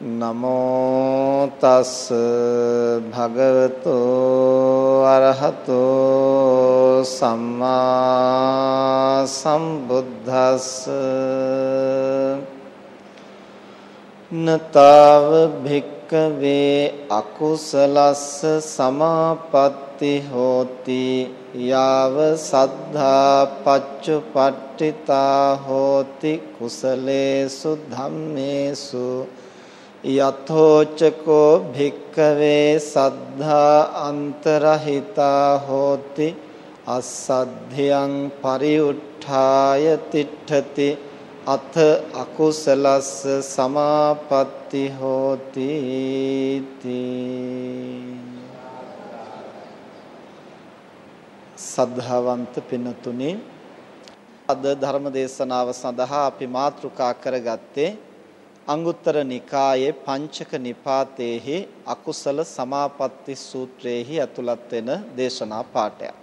නමෝ තස් භගවතෝ අරහතෝ සම්මා සම්බුද්දස්ස නතාව භික්කවේ අකුසලස්ස සමාපatti හෝති යාව සද්ධා පච්චුපට්ඨිතා හෝති කුසලේසු ධම්මේසු යතෝචකෝ භික්කවේ සද්ධා අන්තරහිතා හෝති අසද්ධියං පරිඋත්ථාය තිට්ඨති අත අකුසලස්ස සමාපatti හෝති සද්ධාවන්ත පිනතුනි අද ධර්ම දේශනාව සඳහා අපි මාතෘකා කරගත්තේ අංගුත්තර නිකායේ පංචක නිපාතේහි අකුසල සමාපatti සූත්‍රයේහි ඇතුළත් වෙන දේශනා පාඩයක්.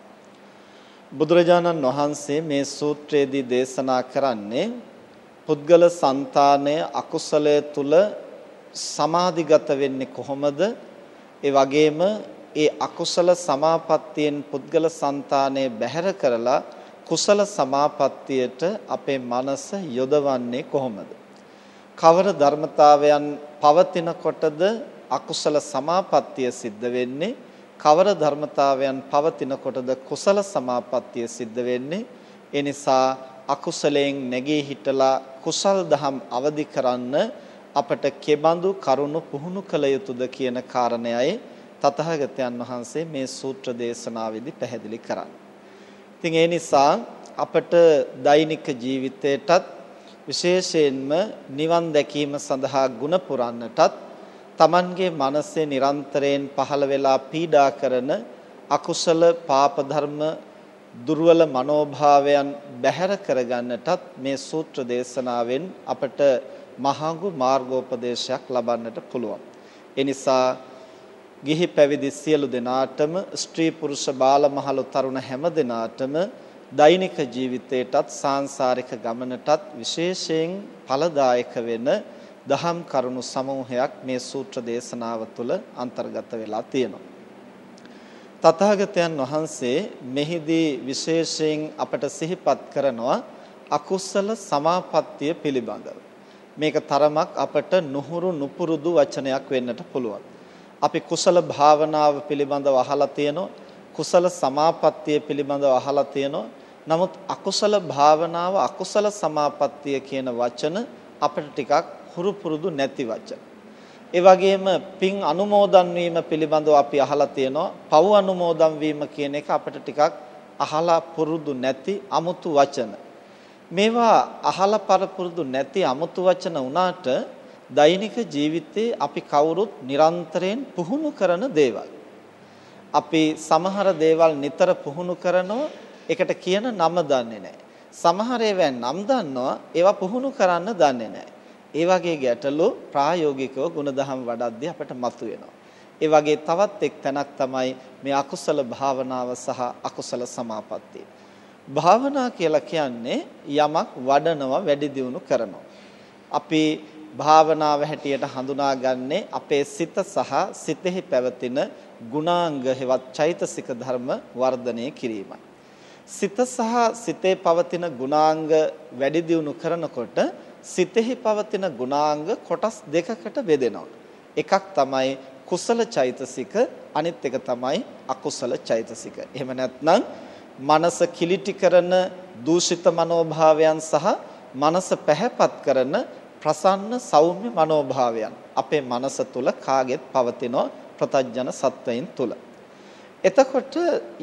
බුදුරජාණන් වහන්සේ මේ සූත්‍රයේදී දේශනා කරන්නේ පුද්ගල సంతානයේ අකුසලය තුල සමාධිගත වෙන්නේ කොහොමද? ඒ වගේම ඒ අකුසල සමාපත්තියෙන් පුද්ගල సంతානයේ බැහැර කරලා කුසල සමාපත්තියට අපේ මනස යොදවන්නේ කොහොමද? කවර ධර්මතාවයන් පවතිනකොටද අකුසල සමාපත්තිය සිද්ධ වෙන්නේ කවර ධර්මතාවයන් පවතිනකොටද කුසල සමාපත්තිය සිද්ධ වෙන්නේ ඒ නිසා අකුසලයෙන් නැගී හිටලා කුසල් දහම් අවදි කරන්න අපට කෙබඳු කරුණු පුහුණු කළ යුතුද කියන කාරණයයි තථාගතයන් වහන්සේ මේ සූත්‍ර දේශනාවේදී පැහැදිලි කරන්නේ. ඉතින් ඒ නිසා අපට දෛනික ජීවිතයටත් විශේෂයෙන්ම නිවන් දැකීම සඳහා ගුණ පුරන්නටත් Tamanගේ මනසේ නිරන්තරයෙන් පහළ වෙලා පීඩා කරන අකුසල පාප ධර්ම දුර්වල මනෝභාවයන් බැහැර කරගන්නටත් මේ සූත්‍ර දේශනාවෙන් අපට මහඟු මාර්ගෝපදේශයක් ලබන්නට පුළුවන්. ඒ නිසා ගිහි පැවිදි සියලු දෙනාටම ස්ත්‍රී පුරුෂ බාල මහලු තරුණ හැම දෙනාටම දෛනික ජීවිතයටත් සාංශාරික ගමනටත් විශේෂයෙන් ඵලදායක වෙන දහම් කරුණු සමූහයක් මේ සූත්‍ර දේශනාව තුළ අන්තර්ගත වෙලා තියෙනවා. තථාගතයන් වහන්සේ මෙහිදී විශේෂයෙන් අපට සිහිපත් කරනවා අකුසල සමාපත්තිය පිළිබඳව. මේක තරමක් අපට නුහුරු නුපුරුදු වචනයක් වෙන්නට පුළුවන්. අපි කුසල භාවනාව පිළිබඳව අහලා තියෙනවා. කුසල සමාපත්තිය පිළිබඳව අහලා තියෙනවා. නමුත් අකුසල භාවනාව අකුසල සමාපත්තිය කියන වචන අපිට ටිකක් හුරු පුරුදු නැති වචන. ඒ වගේම පින් අනුමෝදන් වීම පිළිබඳව අපි අහලා තියෙනවා. පව් අනුමෝදන් වීම කියන එක අපිට ටිකක් අහලා පුරුදු නැති 아무තු වචන. මේවා අහලා පරපුරුදු නැති 아무තු වචන වුණාට දෛනික ජීවිතේ අපි කවුරුත් නිරන්තරයෙන් පුහුණු කරන දේවල්. අපි සමහර දේවල් නිතර පුහුණු කරනවා ඒකට කියන නම දන්නේ නැහැ. සමහර ඒවා නම් දන්නවා ඒවා පුහුණු කරන්න දන්නේ නැහැ. ඒ වගේ ගැටලු ප්‍රායෝගිකව ಗುಣධම් වඩද්දී අපට මතුවෙනවා. ඒ වගේ තවත් එක් තැනක් තමයි මේ අකුසල භාවනාව සහ අකුසල සමාපත්තිය. භාවනා කියලා කියන්නේ යමක් වඩනවා වැඩි දියුණු කරනවා. අපි භාවනාව හැටියට හඳුනාගන්නේ අපේ සිත සහ සිතෙහි පැවතින ගුණාංග හෙවත් චෛතසික ධර්ම වර්ධනය කිරීමයි. සිත සහ සිතේ පවතින ගුණාංග වැඩි දියුණු කරනකොට සිතෙහි පවතින ගුණාංග කොටස් දෙකකට බෙදෙනවා. එකක් තමයි කුසල චෛතසික අනිත් එක තමයි අකුසල චෛතසික. එහෙම නැත්නම් මනස කිලිටි කරන දූෂිත මනෝභාවයන් සහ මනස පැහැපත් කරන ප්‍රසන්න සෞම්‍ය මනෝභාවයන් අපේ මනස තුල කාගෙත් පවතින ප්‍රතඥන සත්වයින් තුල. එතකොට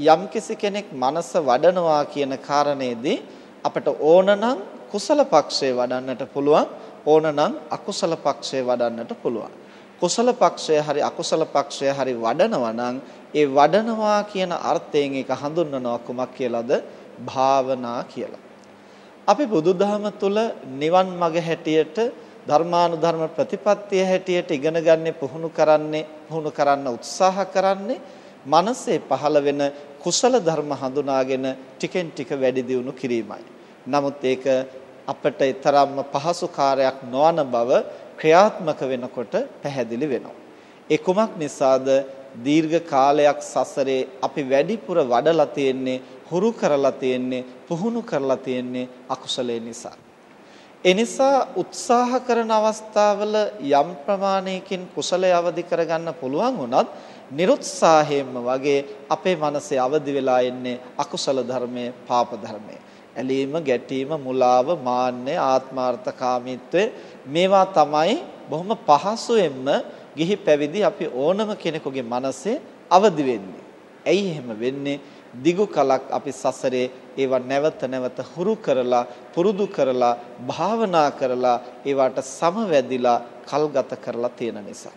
යම්කිසි කෙනෙක් මනස වඩනවා කියන කාරණේදී අපට ඕනනම් කුසල පක්ෂේ වඩන්නට පුළුවන් ඕනනම් අකුසල පක්ෂේ වඩන්නට පුළුවන්. කුසල පක්ෂය හරි අකුසල පක්ෂය හරි වඩනවා නම් ඒ වඩනවා කියන අර්ථයෙන් ඒක හඳුන්වනවා කුමක් කියලාද භාවනා කියලා. අපි බුදුදහම තුල නිවන් මඟ හැටියට ධර්මානුධර්ම ප්‍රතිපත්තිය හැටියට ඉගෙන ගන්න පුහුණු කරන්නේ පුහුණු කරන්න උත්සාහ කරන්නේ මනසේ පහළ වෙන කුසල ධර්ම හඳුනාගෙන ටිකෙන් ටික වැඩි දියුණු කිරීමයි. නමුත් ඒක අපට තරම්ම පහසු කාර්යයක් නොවන බව ක්‍රියාත්මක වෙනකොට පැහැදිලි වෙනවා. ඒ කුමක් නිසාද දීර්ඝ කාලයක් සසරේ අපි වැඩිපුර වඩලා තියෙන්නේ හුරු කරලා තියෙන්නේ පුහුණු කරලා තියෙන්නේ අකුසලේ නිසා. ඒ නිසා උත්සාහ කරන අවස්ථාවල යම් ප්‍රමාණයකින් කුසලය අවදි කරගන්න පුළුවන් වුණත් නිරුත්සාහයෙන්ම වගේ අපේ මනසේ අවදි වෙලා ඉන්නේ අකුසල ධර්මයේ පාප ධර්මයේ. ඇලීම, ගැටීම, මුලාව, මාන්නය, ආත්මార్థකාමීත්වය මේවා තමයි බොහොම පහසුවෙන්ම ගිහි පැවිදි අපි ඕනම කෙනෙකුගේ මනසේ අවදි වෙන්නේ. ඇයි එහෙම වෙන්නේ? දිගු කලක් අපි සසරේ ඒවා නැවත නැවත හුරු කරලා පුරුදු කරලා භාවනා කරලා ඒවට සමවැදිලා කල්ගත කරලා තියෙන නිසා.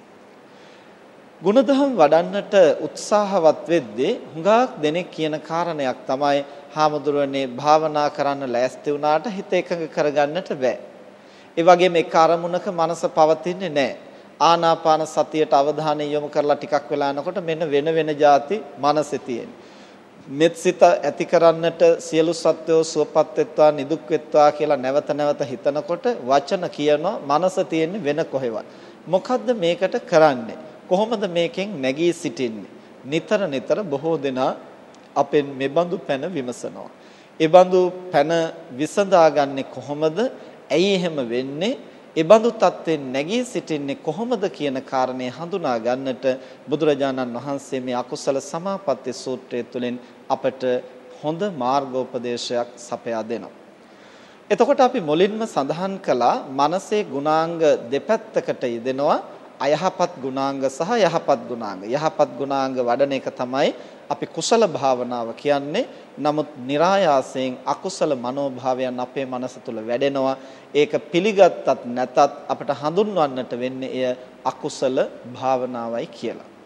ගුණධම් වඩන්නට උත්සාහවත් වෙද්දී හුඟක් දෙනෙක් කියන කාරණයක් තමයි හාමුදුරනේ භාවනා කරන්න ලෑස්ති වුණාට හිත එකඟ කරගන්නට බෑ. ඒ වගේම එක් අරමුණක මනස පවතින්නේ නැහැ. ආනාපාන සතියට අවධානය යොමු කරලා ටිකක් වෙලා යනකොට මෙන්න වෙන වෙන જાති මනසේ තියෙන. මෙත්සිත ඇති කරන්නට සියලු සත්වෝ සුවපත් වෙත්වා නිදුක් වෙත්වා කියලා නැවත නැවත හිතනකොට වචන කියනවා මනස තියෙන්නේ වෙන කොහෙවත්. මොකද්ද මේකට කරන්නේ? කොහොමද මේකෙන් නැගී සිටින්නේ? නිතර නිතර බොහෝ දෙනා අපෙන් මෙබඳු පැන විමසනවා. ඒ බඳු පැන විසඳාගන්නේ කොහොමද? ඇයි එහෙම වෙන්නේ? ඒ බඳු තත්ත්වෙන් නැගී සිටින්නේ කොහොමද කියන කාරණේ හඳුනා ගන්නට බුදුරජාණන් වහන්සේ මේ අකුසල සමාපatti සූත්‍රය තුළින් අපට හොඳ මාර්ගෝපදේශයක් සපයා දෙනවා. එතකොට අපි මුලින්ම සඳහන් කළා මනසේ ගුණාංග දෙපැත්තකට යෙදෙනවා අයහපත් ගුණාංග සහ යහපත් ගුණාංග. යහපත් ගුණාංග වඩන එක තමයි අපි කුසල භාවනාව කියන්නේ. නමුත් નિરાයාසයෙන් අකුසල මනෝභාවයන් අපේ මනස තුල වැඩෙනවා. ඒක පිළිගත්තත් නැතත් අපට හඳුන්වන්නට වෙන්නේ එය අකුසල භාවනාවයි කියලා.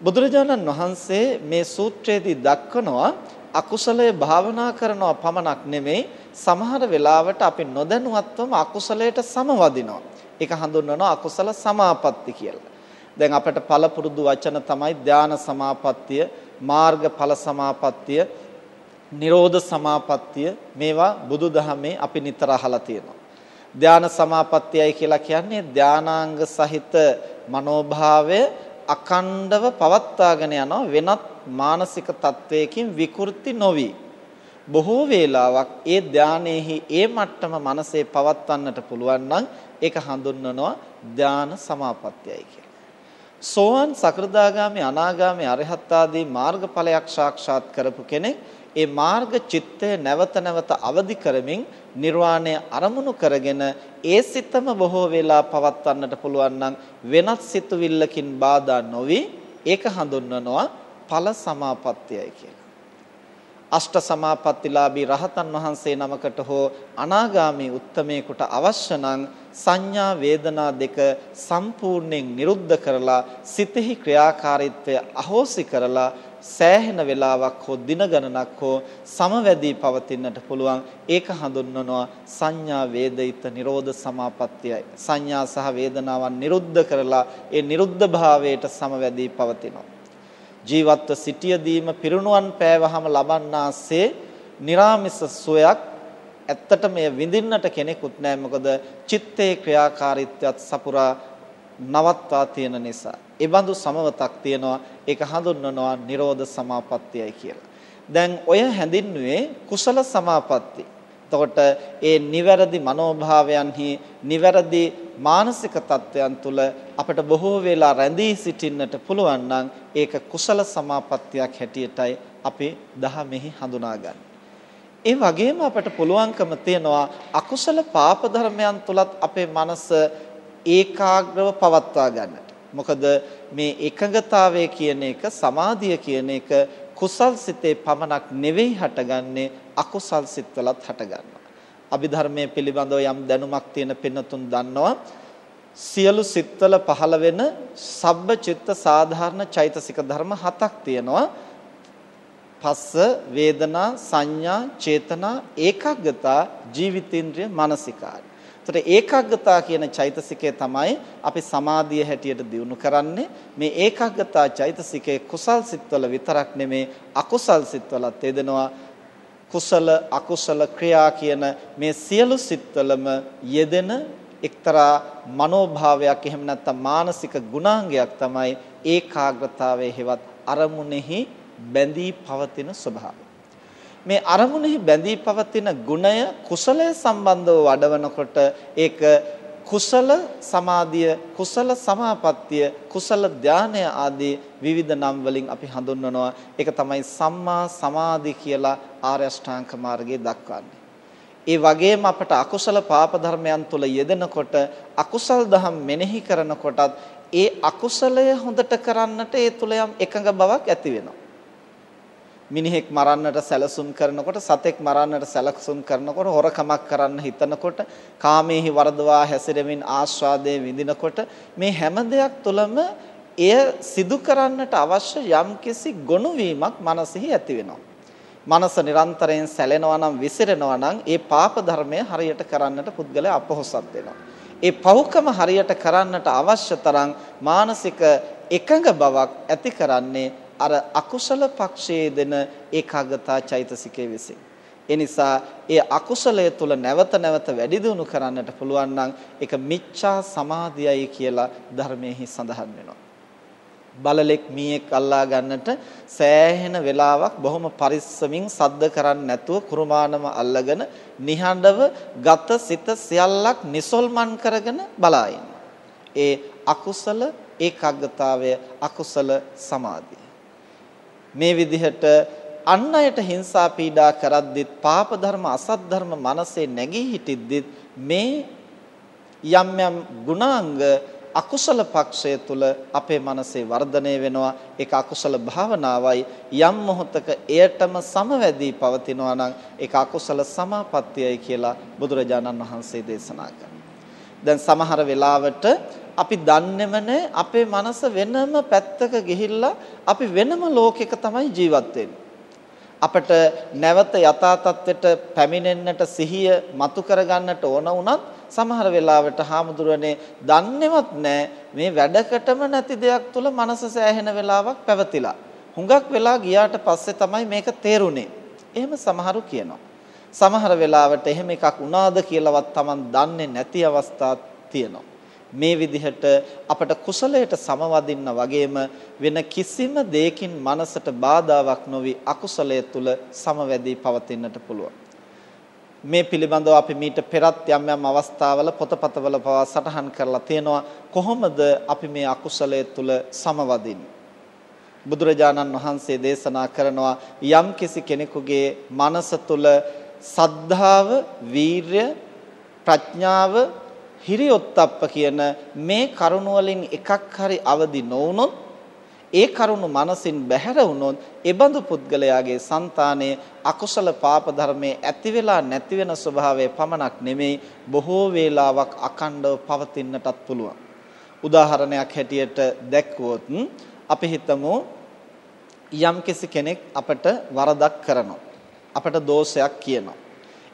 බුදුරජාණන් වහන්සේ මේ සූත්‍රයේදී දක්වනවා අකුසලයේ භාවනා කරනවා පමණක් නෙමෙයි සමහර වෙලාවට අපි නොදැනුවත්වම අකුසලයට සමවදිනවා. ඒක හඳුන්වනවා අකුසල සමාපatti කියලා. දැන් අපට පළපුරුදු වචන තමයි ධාන සමාපත්තිය, මාර්ගඵල සමාපත්තිය, නිරෝධ සමාපත්තිය මේවා බුදුදහමේ අපි නිතර අහලා තියෙනවා. ධාන සමාපත්තියයි කියලා කියන්නේ ධානාංග සහිත මනෝභාවය අකණ්ඩව පවත්වාගෙන යනවා වෙනත් මානසික තත්වයකින් විකෘති නොවි. බොහෝ වේලාවක් ඒ ධානයේහි ඒ මට්ටම මනසේ පවත්වන්නට පුළුවන් නම් ඒක හඳුන්වනවා ධාන සමාපත්තියයි කියලා. සෝවන් සකෘදාගාමි අනාගාමි අරහත් ආදී මාර්ගඵලයක් සාක්ෂාත් කරපු කෙනෙක් ඒ මාර්ග චිත්තය නැවත නැවත අවදි කරමින් නිර්වාණය අරමුණු කරගෙන ඒ සිතම බොහෝ වෙලා පවත්වන්නට පුළුවන් නම් වෙනත් සිතුවිල්ලකින් බාධා නොවි ඒක හඳුන්වනවා ඵල සමාපත්තියයි කියලා. අෂ්ට සමාපත්තිලාභී රහතන් වහන්සේ නමකට හෝ අනාගාමී උත්තමේකට අවශ්‍ය නම් සංඥා වේදනා දෙක සම්පූර්ණයෙන් නිරුද්ධ කරලා සිතෙහි ක්‍රියාකාරීත්වය අහෝසි කරලා සෑහෙන වේලාවක් හෝ දින ගණනක් හෝ සමවැදී පවතින්නට පුළුවන්. ඒක හඳුන්වනවා සංඥා වේදිත නිරෝධ සමාපත්තියයි. සංඥා සහ වේදනාවන් නිරුද්ධ කරලා ඒ නිරුද්ධ භාවයට සමවැදී පවතිනවා. ජීවත්ව සිටියදීම පිරුණුවන් පෑවහම ලබන්නාසේ निराமிස සුවයක් ඇත්තට මේ විඳින්නට කෙනෙකුත් නැහැ. මොකද චිත්තේ ක්‍රියාකාරීත්වයත් සපුරා නවත්වා තියෙන නිසා. ඒ බඳු සමවතක් තියෙනවා. ඒක හඳුන්වනවා නිරෝධ සමාපත්තියයි කියලා. දැන් ඔය හැඳින්නුවේ කුසල සමාපatti. එතකොට ඒ නිවැරදි මනෝභාවයන්හි නිවැරදි මානසික තත්වයන් තුළ අපිට බොහෝ වෙලා රැඳී සිටින්නට පුළුවන් නම් ඒක කුසල සමාපත්තියක් හැටියටයි අපි දහමෙහි හඳුනාගන්නේ. ඒ වගේම අපට පුළුවන්කම තියනවා අකුසල පාප ධර්මයන් තුලත් අපේ මනස ඒකාග්‍රව පවත්වා ගන්නට. මොකද මේ එකඟතාවය කියන එක සමාධිය කියන එක කුසල් සිතේ පමණක් නෙවෙයි හටගන්නේ අකුසල් සිත්වලත් හටගන්නවා. අභිධර්මයේ පිළිබඳව යම් දැනුමක් තියෙන පින්නතුන් දන්නවා සියලු සිත්වල පහළ වෙන සබ්බ චිත්ත සාධාරණ චෛතසික ධර්ම හතක් තියෙනවා පස්ස වේදනා සංඥා චේතනා ඒකග්ගතා ජීවිතේන්ද්‍රය මානසිකාරය. ඒතර ඒකග්ගතා කියන චෛතසිකය තමයි අපි සමාධිය හැටියට දිනු කරන්නේ. මේ ඒකග්ගතා චෛතසිකයේ කුසල් සිත්වල විතරක් නෙමේ අකුසල් සිත්වලත් යෙදෙනවා. කුසල අකුසල ක්‍රියා කියන මේ සියලු සිත්වලම යෙදෙන එක්තරා මනෝභාවයක් එහෙම නැත්නම් මානසික ගුණාංගයක් තමයි ඒකාග්‍රතාවයේ හෙවත් අරමුණෙහි බැඳී පවතින ස්වභාවය. මේ අරමුණෙහි බැඳී පවතින ගුණය කුසලය සම්බන්ධව වඩවනකොට ඒක කුසල සමාධිය කුසල සමාපත්තිය කුසල ධානය ආදී විවිධ නම් වලින් අපි හඳුන්වනවා. ඒක තමයි සම්මා සමාධි කියලා ආර්ය අෂ්ටාංග මාර්ගයේ දක්වන්නේ. ඒ වගේම අපට අකුසල පාප ධර්මයන් තුල යෙදෙනකොට අකුසල් දහම් මෙනෙහි කරනකොටත් ඒ අකුසලය හොඳට කරන්නට ඒ තුල යම් එකඟ බවක් ඇති වෙනවා. මිනිහෙක් මරන්නට සැලසුම් කරනකොට සතෙක් මරන්නට සැලසුම් කරනකොට හොරකමක් කරන්න හිතනකොට කාමේහි වරදවා හැසිරෙමින් ආස්වාදයේ විඳිනකොට මේ හැම දෙයක් තුළම එය සිදු කරන්නට අවශ්‍ය යම්කිසි ගොනුවීමක් මනසෙහි ඇති වෙනවා. මනස නිරන්තරයෙන් සැලෙනවා නම් විසිරෙනවා නම් ඒ පාප ධර්මය හරියට කරන්නට පුද්ගලයා අපොහසත් වෙනවා. ඒ පව්කම හරියට කරන්නට අවශ්‍ය තරම් මානසික එකඟ බවක් ඇති කරන්නේ අර අකුසල පක්ෂයේ දෙන ඒකාගතා චෛතසිකයේ විසින්. ඒ නිසා ඒ අකුසලය තුල නැවත නැවත වැඩි දියුණු කරන්නට පුළුවන් නම් ඒක මිච්ඡා සමාධියයි කියලා ධර්මයේ සඳහන් වෙනවා. බලලෙක් මීයක් අල්ලා ගන්නට සෑහෙන වෙලාවක් බොහොම පරිස්සමින් සද්ද කරන්නේ නැතුව කුරුමානම අල්ලගෙන නිහඬව ගත සිත සියල්ලක් නිසල්මන් කරගෙන බලා ඒ අකුසල ඒකාග්‍රතාවය අකුසල සමාධිය මේ විදිහට අන් අයට හිංසා පීඩා කරද්දිත් පාප ධර්ම අසත් ධර්ම මනසේ නැගී හිටිද්දිත් මේ යම් යම් ගුණාංග අකුසල පක්ෂය තුල අපේ මනසේ වර්ධනය වෙනවා. ඒක අකුසල භාවනාවයි. යම් මොහොතක එයටම සමවැදී පවතිනවා නම් ඒක අකුසල සමාපත්තියයි කියලා බුදුරජාණන් වහන්සේ දේශනා කරනවා. දැන් සමහර වෙලාවට අපි දන්නේම නැහැ අපේ මනස වෙනම පැත්තක ගිහිල්ලා අපි වෙනම ලෝකයක තමයි ජීවත් අපට නැවත යථා තත්ත්වයට පැමිණෙන්නට සිහිය මතු කරගන්නට ඕන වුණත් සමහර වෙලාවට හාමුදුරනේ දන්නේවත් නැහැ මේ වැඩකටම නැති දෙයක් තුල මනස සෑහෙන වෙලාවක් පැවතිලා. හුඟක් වෙලා ගියාට පස්සේ තමයි මේක තේරුනේ. එහෙම සමහරු කියනවා. සමහර වෙලාවට එහෙම එකක් වුණාද කියලාවත් Taman දන්නේ නැති අවස්ථා තියෙනවා. මේ විදිහට අපට කුසලයට සමවදින්න වගේම වෙන කිසිම දෙයකින් මනසට බාධාවක් නොවි අකුසලය තුල සමවැදී පවතින්නට පුළුවන්. මේ පිළිබඳව අපි මීට පෙරත් යම් යම් අවස්ථාවල පොතපතවල පවා සටහන් කරලා තියෙනවා කොහොමද අපි මේ අකුසලය තුල සමවදින්නේ බුදුරජාණන් වහන්සේ දේශනා කරනවා යම් කිසි කෙනෙකුගේ මනස තුල සද්ධාව, වීරය, ප්‍රඥාව, හිරියොත්ප්ප කියන මේ කරුණ වලින් එකක් හරි අවදි නොවුනොත් ඒ කරුණු මනසින් බැහැර වුණොත් ඒබඳු පුද්ගලයාගේ సంతානයේ අකුසල පාප ධර්මයේ ඇති වෙලා නැති වෙන ස්වභාවය පමණක් නෙමෙයි බොහෝ වේලාවක් අකණ්ඩව පවතින්නටත් පුළුවන්. උදාහරණයක් හැටියට දැක්වුවොත් අපි හිතමු යම්කිසි කෙනෙක් අපට වරදක් කරනවා. අපට දෝෂයක් කියනවා.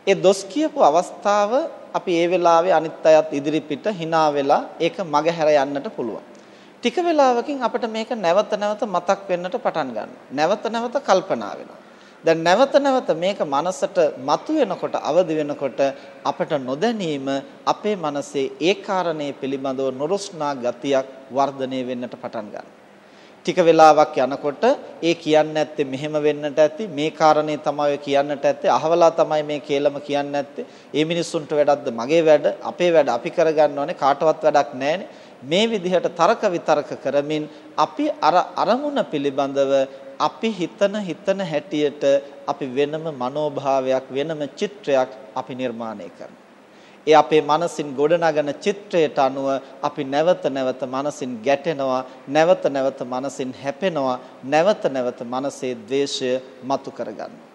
ඒ දොස් කියපු අවස්ථාව අපි ඒ වෙලාවේ අනිත් අයත් ඉදිරිපිට hina වෙලා ඒක මගහැර යන්නට පුළුවන්. ටික වෙලාවකින් අපිට මේක නැවත නැවත මතක් වෙන්නට පටන් ගන්නවා. නැවත නැවත කල්පනා වෙනවා. දැන් නැවත නැවත මේක මනසට මතුවෙනකොට අවදි වෙනකොට අපට නොදැනීම අපේ මනසේ ඒ කාරණේ පිළිබඳව නොරොස්නා ගතියක් වර්ධනය වෙන්නට පටන් ගන්නවා. ටික වෙලාවක් යනකොට ඒ කියන්නේ නැත්තේ මෙහෙම වෙන්නට ඇති මේ කාරණේ තමයි කියන්නට ඇත්තේ අහවලා තමයි මේ කේලම කියන්නේ නැත්තේ. ඒ මිනිස්සුන්ට වැඩක්ද? මගේ වැඩ අපේ වැඩ අපි කරගන්න ඕනේ කාටවත් වැඩක් නැහැනේ. මේ විදිහට තර්ක විතර්ක කරමින් අපි අර අරමුණ පිළිබඳව අපි හිතන හිතන හැටියට අපි වෙනම මනෝභාවයක් වෙනම චිත්‍රයක් අපි නිර්මාණය කරනවා. ඒ අපේ මනසින් ගොඩනගන චිත්‍රයට අනුව අපි නැවත නැවත මනසින් ගැටෙනවා නැවත නැවත මනසින් හැපෙනවා නැවත නැවත මනසේ ද්වේෂය මතු කරගන්නවා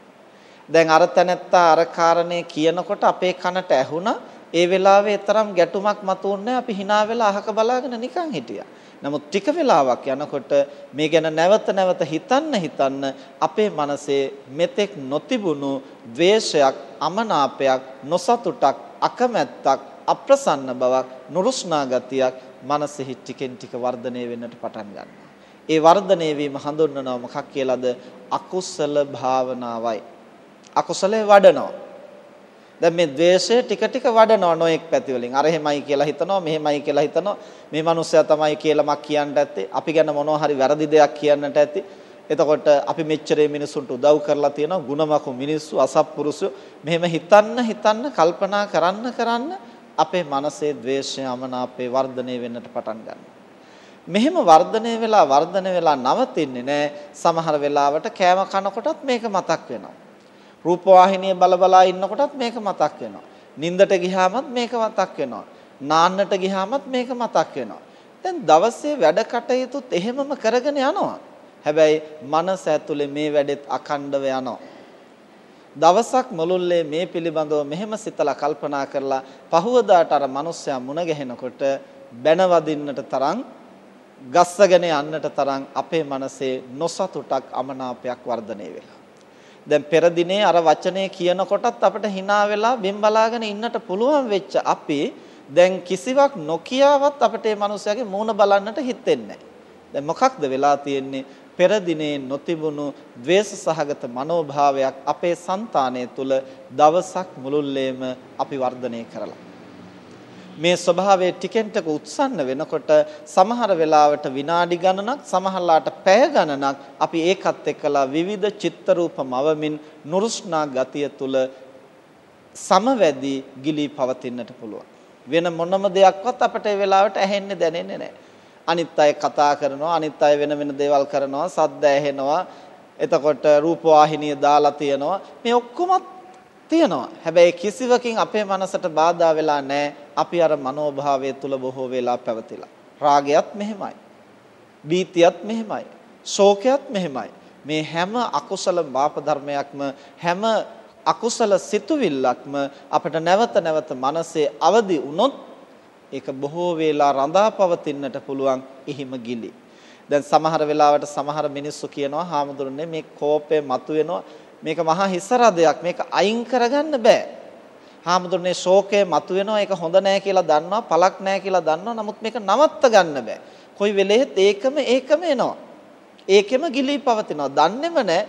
දැන් අර තැනත්තා අර කාරණේ කියනකොට අපේ කනට ඇහුණා. ඒ වෙලාවේ තරම් ගැටුමක් මතුවන්නේ අපි hina වෙලා අහක බලාගෙන නිකන් හිටියා. නමුත් ටික වෙලාවක් යනකොට මේ ගැන නැවත නැවත හිතන්න හිතන්න අපේ මනසේ මෙතෙක් නොතිබුණු ද්වේෂයක් අමනාපයක් නොසතුටක් අකමැත්තක් අප්‍රසන්න බවක් නුරුස්නා ගතියක් මනසෙහි ටිකෙන් ටික වර්ධනය වෙන්නට පටන් ගන්නවා. ඒ වර්ධනය වීම හඳුන්වනවා මොකක් කියලාද? අකුසල භාවනාවයි. අකුසලේ වඩනවා. දැන් මේ द्वේෂය ටික ටික වඩනවා නොඑක් පැති වලින්. අර එහෙමයි කියලා හිතනවා, මෙහෙමයි කියලා හිතනවා. මේ මනුස්සයා තමයි කියලා මක් කියන්නට ඇත්තේ. අපි ගැන මොනවා හරි වැරදි දෙයක් කියන්නට ඇති. එතකොට අපි මෙච්චර මිනිසුන්ට උදව් කරලා තියෙනවා. ಗುಣමකු මිනිස්සු, අසත්පුරුෂු. මෙහෙම හිතන්න හිතන්න කල්පනා කරන්න කරන්න අපේ මනසේ द्वේෂය අමනාපේ වර්ධනය වෙන්නට පටන් ගන්නවා. මෙහෙම වර්ධනය වෙලා වර්ධනය වෙලා නවතින්නේ නැහැ. සමහර වෙලාවට කෑම කනකොටත් මේක මතක් වෙනවා. රූපවාහිනිය බල බලා ඉන්නකොටත් මේක මතක් වෙනවා. නින්දට ගියාමත් මේක මතක් වෙනවා. නාන්නට ගියාමත් මේක මතක් වෙනවා. දැන් දවසේ වැඩ කටයුතුත් එහෙමම කරගෙන යනවා. හැබැයි මනස ඇතුලේ මේ වැඩෙත් අඛණ්ඩව යනවා. දවසක් මුළුල්ලේ මේ පිළිබඳව මෙහෙම සිතලා කල්පනා කරලා පහුවදාට අර මිනිස්සයා මුණ ගැහෙනකොට බැනවදින්නට තරම් ගස්සගෙන යන්නට තරම් අපේ මනසේ නොසතුටක් අමනාපයක් වර්ධනය වෙලා. දැන් පෙර දිනේ අර වචනේ කියනකොටත් අපිට hina වෙලා බිම් බලාගෙන ඉන්නට පුළුවන් වෙච්ච අපි දැන් කිසිවක් නොකියවත් අපිට මේ මිනිස්යාගේ මූණ බලන්නට හිතෙන්නේ නැහැ. දැන් මොකක්ද වෙලා තියෙන්නේ? පෙර දිනේ නොතිබුණු ද්වේෂ සහගත මනෝභාවයක් අපේ సంతානය තුල දවසක් මුළුල්ලේම අපි වර්ධනය කරලා මේ ස්වභාවය ටිකෙන් ටික උත්සන්න වෙනකොට සමහර වෙලාවට විනාඩි ගණනක් සමහරලාට පැය ගණනක් අපි ඒකත් එක්කලා විවිධ චිත්ත රූප මවමින් නුරුස්නා ගතිය තුල සමවැදී ගිලී පවතින්නට පුළුවන්. වෙන මොනම දෙයක්වත් අපට ඒ වෙලාවට ඇහෙන්නේ දැනෙන්නේ නැහැ. අනිත් අය කතා කරනවා අනිත් අය වෙන වෙන දේවල් කරනවා සද්ද ඇහෙනවා එතකොට රූපවාහිනිය දාලා තියනවා. මේ ඔක්කොම තියෙනවා. හැබැයි කිසිවකින් අපේ මනසට බාධා වෙලා නැහැ අපි අර මනෝභාවය තුල බොහෝ වෙලා පැවතිලා. රාගයත් මෙහෙමයි. බීතියත් මෙහෙමයි. ශෝකයත් මෙහෙමයි. මේ හැම අකුසල මාප ධර්මයක්ම හැම අකුසල සිතුවිල්ලක්ම අපිට නැවත නැවත මනසේ අවදි වුණොත් ඒක බොහෝ වේලා රඳා පවතින්නට පුළුවන් එහිම ගිලි. දැන් සමහර වෙලාවට සමහර මිනිස්සු කියනවා හාමුදුරනේ මේ කෝපය මතුවෙනවා. මේක මහා හිසරදයක් මේක අයින් කරගන්න බෑ. හාමුදුරනේ ශෝකය මතුවෙනවා ඒක හොඳ නෑ කියලා දන්නවා පළක් නෑ කියලා දන්නවා නමුත් මේක නවත්ත ගන්න බෑ. කොයි වෙලෙහෙත් ඒකම ඒකම එනවා. ඒකෙම ගිලී පවතිනවා. දන්නේම නෑ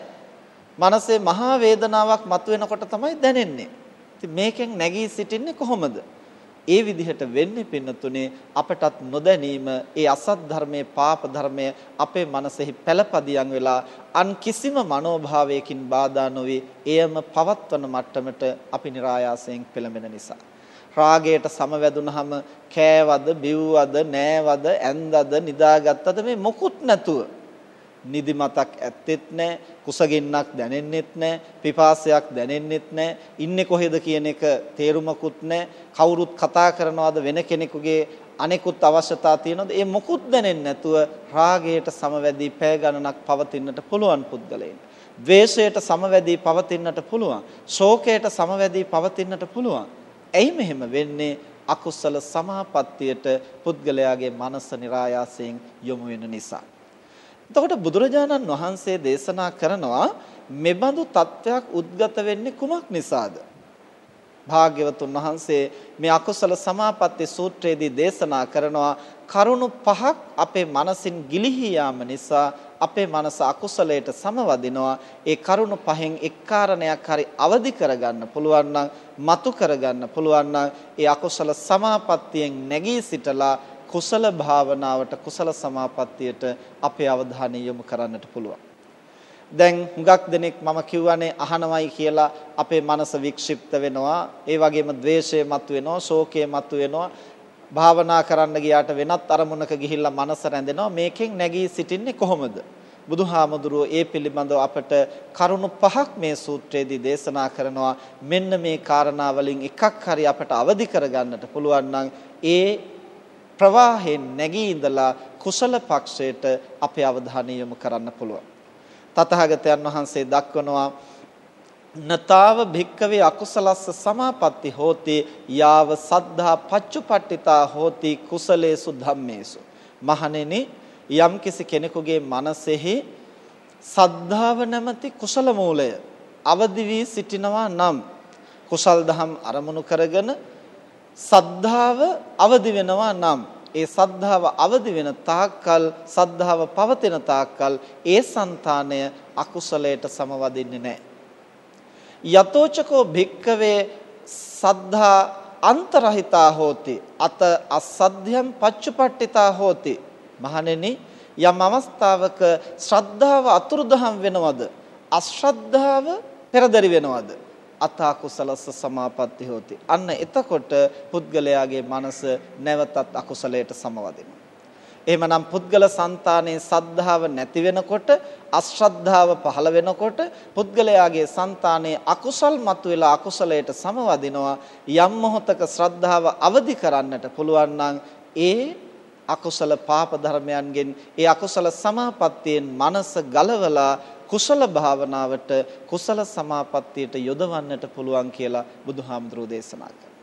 මනසේ මහා වේදනාවක් මතුවෙනකොට තමයි දැනෙන්නේ. ඉතින් මේකෙන් නැගී සිටින්නේ කොහොමද? ඒ විදිහට වෙන්නේ පින්නතුනේ අපටත් නොදැනීම ඒ අසත් ධර්මයේ පාප ධර්මය අපේ මනසෙහි පළපදියම් වෙලා අන් කිසිම මනෝභාවයකින් බාධා නොවේ එයම පවත්වන මට්ටමට අපි નિરાයාසයෙන් පෙළඹෙන නිසා. රාගයට සමවැදුනහම කෑවද බිව්වද නෑවද ඇන්දද නිදාගත්තද මේ මොකුත් නැතුව නිදිමතක් ඇත්තෙත් නැහැ කුසගින්නක් දැනෙන්නෙත් නැහැ පිපාසයක් දැනෙන්නෙත් නැහැ ඉන්නේ කොහෙද කියන එක තේරුමකුත් නැහැ කවුරුත් කතා කරනවද වෙන කෙනෙකුගේ අනෙකුත් අවශ්‍යතා තියෙනවද? ඒ මොකුත් දැනෙන්නේ නැතුව රාගයට සමවැදී පෑ ගණනක් පවතින්නට පුළුවන් පුද්ගලයන්. ද්වේෂයට සමවැදී පවතින්නට පුළුවන්. ශෝකයට සමවැදී පවතින්නට පුළුවන්. ඇයි මෙහෙම වෙන්නේ? අකුසල සමාපත්තියට පුද්ගලයාගේ මනස નિરાයාසයෙන් යොමු වෙන නිසා. එතකොට බුදුරජාණන් වහන්සේ දේශනා කරනවා මෙබඳු තත්වයක් උද්ගත වෙන්නේ කුමක් නිසාද? භාග්‍යවතුන් වහන්සේ මේ අකුසල සමාපatti සූත්‍රයේදී දේශනා කරනවා කරුණු පහක් අපේ මනසින් ගිලිහි යාම නිසා අපේ මනස අකුසලයට සමවදිනවා ඒ කරුණු පහෙන් එක් කාරණයක් හරි අවදි කරගන්න පුළුවන් නම් මතු කරගන්න පුළුවන් නම් ඒ අකුසල සමාපත්තියෙන් නැගී සිටලා කුසල භාවනාවට කුසල සමාපත්තියට අපේ අවධානය යොමු කරන්නට පුළුවන්. දැන් හුඟක් දෙනෙක් මම කියවනේ අහනවයි කියලා අපේ මනස වික්ෂිප්ත වෙනවා. ඒ වගේම द्वේෂය මතුවෙනවා ශෝකය මතුවෙනවා භාවනා කරන්න ගියාට වෙනත් අරමුණක ගිහිල්ලා මනස රැඳෙනවා. මේකෙන් නැගී සිටින්නේ කොහොමද? බුදුහාමුදුරුව ඒ පිළිබඳව අපට කරුණු පහක් මේ සූත්‍රයේදී දේශනා කරනවා. මෙන්න මේ කාරණා වලින් එකක් හරි අපට අවදි කරගන්නට පුළුවන් නම් ඒ ප්‍රවාහයෙන් නැගී ඉඳලා කුසල පක්ෂයට අපේ අවධානය යොමු කරන්න පුළුවන්. තථාගතයන් වහන්සේ දක්වනවා නතාව භික්කවේ අකුසලස්ස සමාපatti හෝති යාව සද්ධා පච්චුපට්ඨිතා හෝති කුසලේසු ධම්මේසු. මහණෙනි යම්කිසි කෙනෙකුගේ මනසෙහි සද්ධාව නැමැති කුසල මූලය අවදි වී සිටිනවා නම් කුසල් දහම් අරමුණු කරගෙන සද්ධාව අවදි වෙනවා නම් ඒ සද්ධාව අවදි වෙන තාක්කල් සද්ධාව පවතින තාක්කල් ඒ సంతානය අකුසලයට සමවදින්නේ නැහැ. යතෝචකෝ භික්කවේ සද්ධා අන්තරහිතා හෝති අත අසද්ධ්‍යම් පච්චපට්ඨිතා හෝති. මහණෙනි යම් අවස්ථාවක ශ්‍රද්ධාව අතුරුදහන් වෙනවද? අශ්‍රද්ධාව පෙරදරි වෙනවද? අතා කුසලස්ස සමාපatti හොති. අන්න එතකොට පුද්ගලයාගේ මනස නැවතත් අකුසලයට සමවදිනවා. එහෙමනම් පුද්ගල సంతානයේ සද්ධාව නැති වෙනකොට අශ්‍රද්ධාව පහළ වෙනකොට පුද්ගලයාගේ సంతානයේ අකුසල් මතුවලා අකුසලයට සමවදිනවා යම් මොහතක ශ්‍රද්ධාව අවදි කරන්නට පුළුවන් ඒ අකුසල පාප ධර්මයන්ගෙන් ඒ අකුසල සමාපත්තියෙන් මනස ගලවලා කුසල භාවනාවට කුසල සමාපත්තියට යොදවන්නට පුළුවන් කියලා බුදුහාමුදුරෝ දේශනා කරනවා.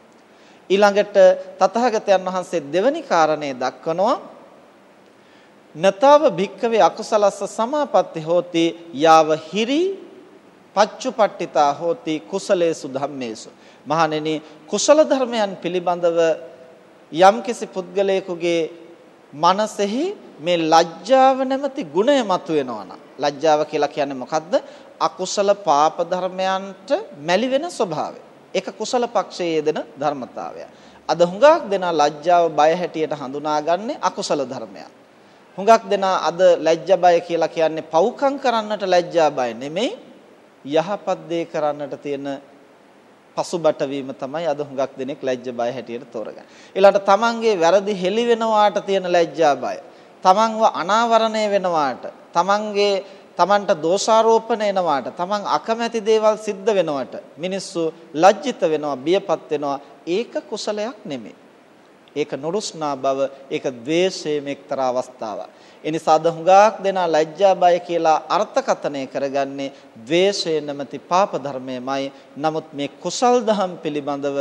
ඊළඟට තථාගතයන් වහන්සේ දෙවැනි කාරණේ දක්වනවා නතාව භික්කවේ අකුසලස්ස සමාපatti හෝති යාව හිරි පච්චුපට්ඨිතා හෝති කුසලේසු ධම්මේසු මහණෙනි කුසල ධර්මයන් පිළිබඳව යම්කිසි පුද්ගලයෙකුගේ මනසෙහි මේ ලැජ්ජාව නැමැති ගුණය මතුවෙනවා නම් ලැජ්ජාව කියලා කියන්නේ මොකද්ද? අකුසල පාප ධර්මයන්ට මැලි වෙන ස්වභාවය. ඒක කුසල පක්ෂයේ යෙදෙන ධර්මතාවය. අද හුඟක් දෙනා ලැජ්ජාව බය හැටියට හඳුනාගන්නේ අකුසල ධර්මයක්. හුඟක් දෙනා අද ලැජ්ජා බය කියලා කියන්නේ පව්කම් කරන්නට ලැජ්ජා බය නෙමෙයි යහපත් දේ කරන්නට තියෙන පසුබට වීම තමයි අද හුඟක් දෙනෙක් ලැජ්ජ බය හැටියට තෝරගන්නේ. ඊළඟට තමන්ගේ වැරදි හෙළි වෙනවාට තියෙන ලැජ්ජා බය. තමන්ව අනාවරණය වෙනවාට, තමන්ගේ තමන්ට දෝෂාරෝපණ එනවාට, තමන් අකමැති දේවල් සිද්ධ වෙනවට මිනිස්සු ලැජ්ජිත වෙනවා, බියපත් වෙනවා. ඒක කුසලයක් නෙමෙයි. ඒක නුරුස්නා බව, ඒක ද්වේෂයේ එක්තරා අවස්ථාවක්. එනිසා ද හුඟක් දෙනා ලැජ්ජා බය කියලා අර්ථකථනය කරගන්නේ ද්වේෂය නැමැති පාප ධර්මයමයි. නමුත් මේ කුසල් දහම් පිළිබඳව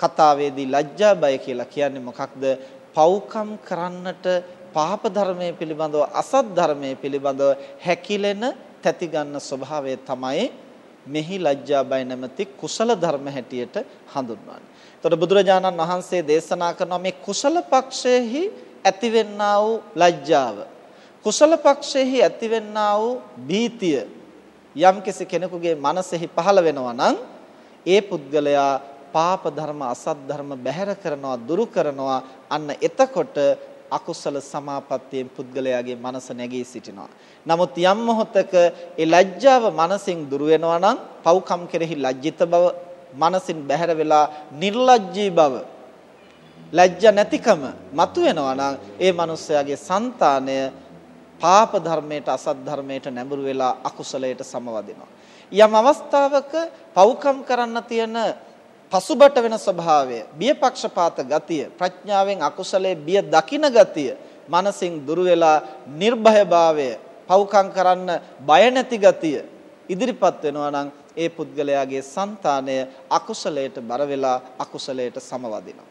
කතාවේදී ලැජ්ජා බය කියලා කියන්නේ මොකක්ද? පව්කම් කරන්නට පාප ධර්මයේ පිළිබඳව අසත් ධර්මයේ පිළිබඳව හැකිලෙන තැති ගන්න ස්වභාවය තමයි මෙහි ලැජ්ජා බය නැමැති කුසල ධර්ම හැටියට හඳුන්වන්නේ. එතකොට බුදුරජාණන් වහන්සේ දේශනා කරන මේ කුසල පක්ෂයේහි ඇතිවෙන්නා වූ ලැජ්ජාව කුසල පක්ෂයේහි ඇතිවෙන්නා වූ භීතිය යම්කිසි කෙනෙකුගේ මනසෙහි පහළ වෙනවා නම් ඒ පුද්ගලයා පාප ධර්ම අසත් ධර්ම බැහැර කරනවා දුරු කරනවා අන්න එතකොට අකුසල සමාපත්තියෙන් පුද්ගලයාගේ මනස නැගී සිටිනවා. නමුත් යම් මොහොතක ඒ ලැජ්ජාව මනසින් දුර වෙනවා නම් පව්කම් කෙරෙහි ලැජ්ජිත බව මනසින් බැහැර වෙලා නිර්ලජ්ජී බව ලැජ්ජ නැතිකම මතුවෙනවා නම් ඒ මනුස්සයාගේ సంతානය පාප ධර්මයට අසත් ධර්මයට නැඹුරු වෙලා අකුසලයට සමවදිනවා. යම් අවස්ථාවක පව්කම් කරන්න තියෙන පසුබට වෙන ස්වභාවය, බියපක්ෂපාත ගතිය, ප්‍රඥාවෙන් අකුසලයේ බිය දකින ගතිය, මනසින් දුර වෙලා නිර්භයභාවය, පව්කම් කරන්න බය නැති ගතිය ඉදිරිපත් වෙනවා නම් ඒ පුද්ගලයාගේ సంతානය අකුසලයට බර වෙලා අකුසලයට සමවදිනවා.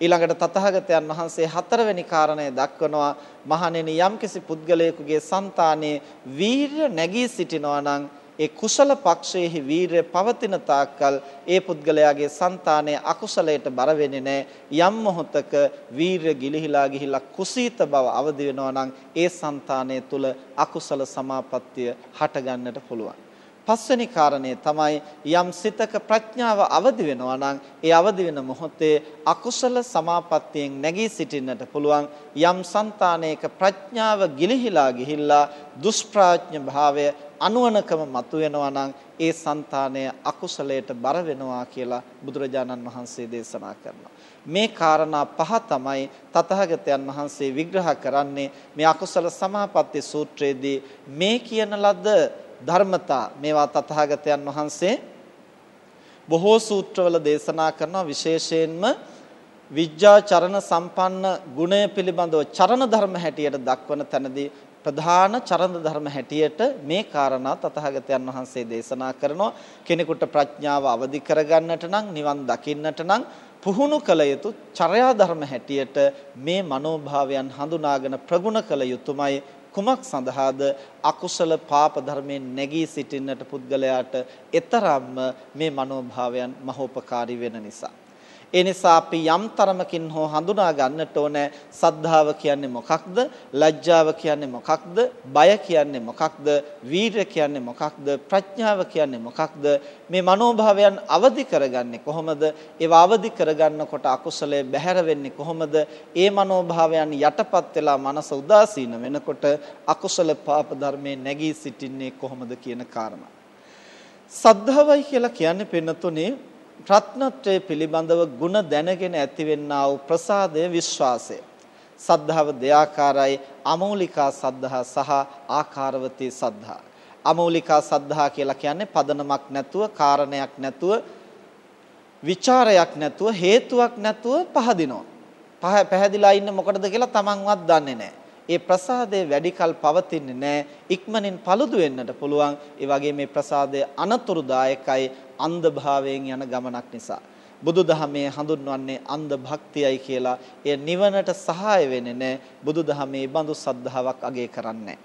ඊළඟට තථාගතයන් වහන්සේ හතරවෙනි කාරණය දක්වනවා මහණෙනි යම්කිසි පුද්ගලයෙකුගේ సంతානයේ වීරිය නැගී සිටිනවා නම් ඒ කුසල පක්ෂයේහි වීරය පවතින තාක්කල් ඒ පුද්ගලයාගේ సంతානය අකුසලයට බර වෙන්නේ නැහැ. යම් මොහොතක වීරය ගිලිහිලා ගිහිලා කුසීත බව අවදි වෙනවා නම් ඒ సంతානය තුල අකුසල සමාපත්තිය හට ගන්නට පුළුවන්. පස්වෙනි කාරණය තමයි යම් සිතක ප්‍රඥාව අවදි වෙනවා නම් ඒ අවදි වෙන මොහොතේ අකුසල සමාපත්තියෙන් නැගී සිටින්නට පුළුවන්. යම් సంతානයක ප්‍රඥාව ගිලිහිලා ගිහිල්ලා දුෂ්ප්‍රාඥ භාවය අනුවණකම මතුවෙනවා නම් ඒ సంతානය අකුසලයට බර වෙනවා කියලා බුදුරජාණන් වහන්සේ දේශනා කරනවා. මේ කාරණා පහ තමයි තථාගතයන් වහන්සේ විග්‍රහ කරන්නේ මේ අකුසල සමාපatti සූත්‍රයේදී මේ කියන ලද ධර්මතා මේවා තථාගතයන් වහන්සේ බොහෝ සූත්‍රවල දේශනා කරනවා විශේෂයෙන්ම විඥා චරණ සම්පන්න ගුණය පිළිබඳව චරණ ධර්ම හැටියට දක්වන තැනදී ප්‍රධාන චරණ ධර්ම හැටියට මේ කාරණා තථාගතයන් වහන්සේ දේශනා කරනවා. කෙනෙකුට ප්‍රඥාව අවදි කරගන්නට නම් නිවන් දකින්නට නම් පුහුණු කළ යුතු චර්යා ධර්ම හැටියට මේ මනෝභාවයන් හඳුනාගෙන ප්‍රගුණ කළ යුතුමයි. කුමක් සඳහාද? අකුසල පාප ධර්මයෙන් නැගී සිටින්නට පුද්ගලයාට එතරම්ම මේ මනෝභාවයන් මහෝපකාරී වෙන නිසා. ඒ නිසා අපි යම් තරමකින් හෝ හඳුනා ගන්නට ඕනේ සද්ධාව කියන්නේ මොකක්ද? ලැජ්ජාව කියන්නේ මොකක්ද? බය කියන්නේ මොකක්ද? වීරය කියන්නේ මොකක්ද? ප්‍රඥාව කියන්නේ මොකක්ද? මේ මනෝභාවයන් අවදි කරගන්නේ කොහොමද? ඒවා අවදි කරගන්නකොට අකුසලයේ බැහැර වෙන්නේ කොහොමද? ඒ මනෝභාවයන් යටපත් වෙලා මනස උදාසීන වෙනකොට අකුසල පාප ධර්මයේ නැගී සිටින්නේ කොහොමද කියන කාරණා. සද්ධාවයි කියලා කියන්නේ පින්නතුනේ රත්නත්‍රය පිළිබඳව ಗುಣ දැනගෙන ඇතිවෙන්නා වූ ප්‍රසාදය විශ්වාසය. සද්ධාව දෙආකාරයි අමৌলিකා සද්ධා සහ ආකාරවතී සද්ධා. අමৌলিකා සද්ධා කියලා කියන්නේ පදනමක් නැතුව, කාරණයක් නැතුව, ਵਿਚාරයක් නැතුව, හේතුවක් නැතුව පහදිනවා. පහ පැහැදිලා ඉන්න මොකටද කියලා තමන්වත් දන්නේ නැහැ. ඒ ප්‍රසාදය වැඩිකල් පවතින්නේ නැහැ ඉක්මනින් paludu වෙන්නට පුළුවන් ඒ වගේ මේ ප්‍රසාදය අනතුරුදායකයි අන්ධ භාවයෙන් යන ගමනක් නිසා. බුදුදහමේ හඳුන්වන්නේ අන්ධ භක්තියයි කියලා. එය නිවනට සහාය වෙන්නේ නැහැ. බුදුදහමේ බඳු සද්ධාාවක් අගය කරන්නේ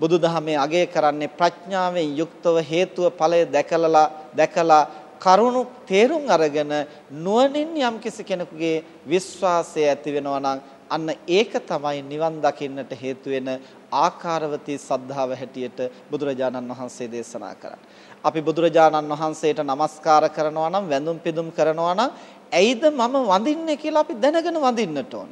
බුදුදහමේ අගය කරන්නේ ප්‍රඥාවෙන් යුක්තව හේතුව ඵලය දැකලා දැකලා කරුණු තේරුම් අරගෙන නුවණින් යම්කිසි කෙනෙකුගේ විශ්වාසය ඇති වෙනවා නම් අන්න ඒක තමයි නිවන් දකින්නට හේතු වෙන ආකාරවතී සද්ධාව හැටියට බුදුරජාණන් වහන්සේ දේශනා කරන්නේ. අපි බුදුරජාණන් වහන්සේට নমස්කාර කරනවා නම් වැඳුම් පිදුම් කරනවා නම් ඇයිද මම වඳින්නේ කියලා අපි දැනගෙන වඳින්නට ඕන.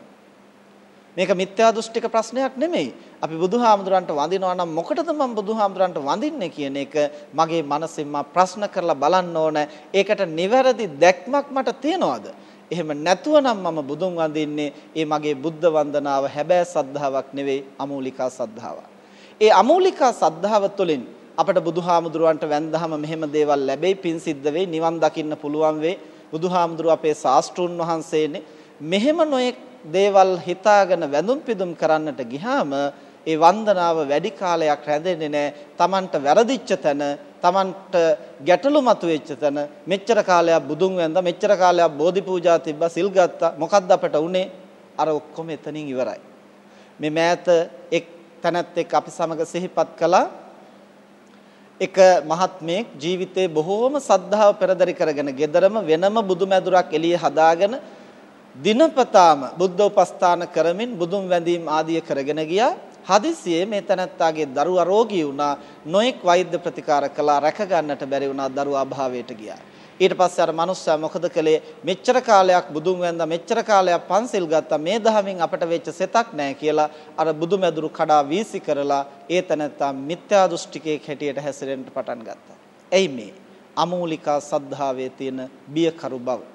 මේක මිත්‍යා දෘෂ්ටික ප්‍රශ්නයක් නෙමෙයි. අපි බුදුහාමුදුරන්ට වඳිනවා නම් මොකටද මම බුදුහාමුදුරන්ට වඳින්නේ කියන එක මගේ මනසින් මා ප්‍රශ්න කරලා බලන්න ඕන. ඒකට නිවැරදි දැක්මක් මට තියනවාද? එහෙම නැතුව නම් මම බුදුන් වඳින්නේ ඒ මගේ බුද්ධ වන්දනාව හැබෑ සද්ධාාවක් නෙවෙයි අමූලිකා සද්ධාවක්. ඒ අමූලිකා සද්ධාව තුළින් අපට බුදුහාමුදුරුවන්ට වැඳහම මෙහෙම දේවල් ලැබෙයි පින් සිද්ධ වෙයි නිවන් දකින්න පුළුවන් වෙයි බුදුහාමුදුරුව අපේ ශාස්ත්‍රුන් වහන්සේනේ මෙහෙම නොයෙක් දේවල් හිතාගෙන වැඳුම් පිදුම් කරන්නට ගියාම ඒ වන්දනාව වැඩි කාලයක් රැඳෙන්නේ නැහැ. Tamanට වැරදිච්ච තැන, Tamanට ගැටලු මතුවෙච්ච තැන මෙච්චර කාලයක් බුදුන් වැඳා, මෙච්චර කාලයක් බෝධි පූජා තිබ්බා, සිල් ගත්තා. මොකද්ද අපට උනේ? අර ඔක්කොම එතනින් ඉවරයි. මේ මෑත එක් තැනත් එක්ක අපි සමග සිහිපත් කළා එක මහත්මයෙක් ජීවිතේ බොහෝම සද්ධාව පෙරදරි කරගෙන gederම වෙනම බුදුමැදුරක් එළිය හදාගෙන දිනපතාම බුද්ධ උපස්ථාන කරමින් බුදුන් වැඳීම් ආදිය කරගෙන ගියා. හදිසියේ මේ තනත්තාගේ දරුවා රෝගී වුණා. නොඑක් වෛද්‍ය ප්‍රතිකාර කළා. රැක ගන්නට බැරි වුණා. දරුවා අභාවයට ගියා. ඊට පස්සේ අර මනුස්සයා මොකද කළේ මෙච්චර කාලයක් බුදුන් වැඳා මෙච්චර කාලයක් පන්සිල් ගත්තා මේ දහමින් අපට වෙච්ච සෙතක් නැහැ කියලා අර බුදුමැදුරු කඩා වීසි කරලා ඒ තැනත්තා මිත්‍යා දෘෂ්ටිකයෙක් හැටියට හැසිරෙන්න පටන් ගත්තා. එයි මේ අමූලිකා සද්ධාවේ තියෙන බියකරු බව.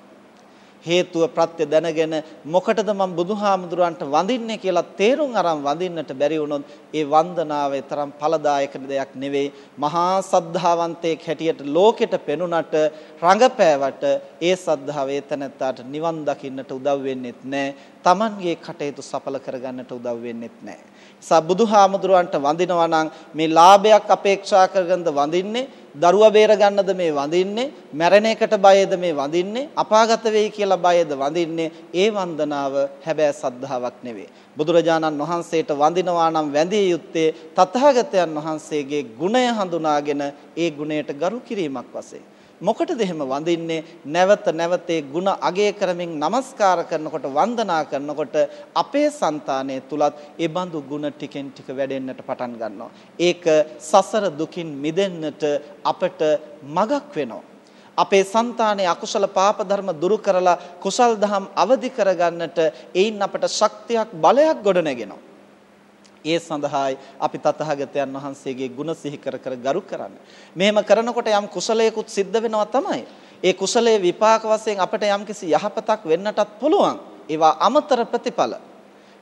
හේතුව ප්‍රත්‍ය දැනගෙන මොකටද මම බුදුහාමුදුරන්ට වඳින්නේ කියලා තේරුම් අරන් වඳින්නට බැරි වුණොත් ඒ වන්දනාව තරම් ඵලදායක දෙයක් නෙවෙයි. මහා සද්ධාවන්තයෙක් හැටියට ලෝකෙට පෙනුනට රඟපෑවට ඒ සද්ධාව ඒතනත්තාට නිවන් දකින්නට උදව් වෙන්නේත් නැහැ Tamanගේ කටයුතු සඵල කරගන්නට උදව් වෙන්නේත් නැහැ සා බුදුහාමුදුරන්ට වඳිනවා නම් මේ ලාභයක් අපේක්ෂා කරගෙනද වඳින්නේ? දරුවා බේර ගන්නද මේ වඳින්නේ? මැරෙන එකට බයද මේ වඳින්නේ? අපාගත වෙයි කියලා බයද වඳින්නේ? ඒ වන්දනාව හැබෑ සද්ධාාවක් නෙවෙයි. බුදුරජාණන් වහන්සේට වඳිනවා නම් වැඳිය යුත්තේ තථාගතයන් වහන්සේගේ ගුණය හඳුනාගෙන ඒ ගුණයට ගරු කිරීමක් වශයෙන්. මොකටද එහෙම වඳින්නේ? නැවත නැවතේ ಗುಣ අගය කරමින් নমස්කාර කරනකොට වන්දනා කරනකොට අපේ సంతානය තුලත් ඒ බඳු ಗುಣ ටිකෙන් ටික වැඩෙන්නට පටන් ගන්නවා. ඒක සසර දුකින් මිදෙන්නට අපට මගක් වෙනවා. අපේ సంతානයේ අකුසල පාප ධර්ම දුරු කරලා කුසල් දහම් අවදි කරගන්නට ඒයින් අපට ශක්තියක් බලයක් ගොඩනගෙනවා. ඒ සඳහායි අපි තථාගතයන් වහන්සේගේ ගුණ සිහි කර කර ගරු කරන්නේ. මෙහෙම කරනකොට යම් කුසලයකුත් සිද්ධ වෙනවා තමයි. ඒ කුසලයේ විපාක වශයෙන් අපට යම්කිසි යහපතක් වෙන්නටත් පුළුවන්. ඒවා අමතර ප්‍රතිඵල.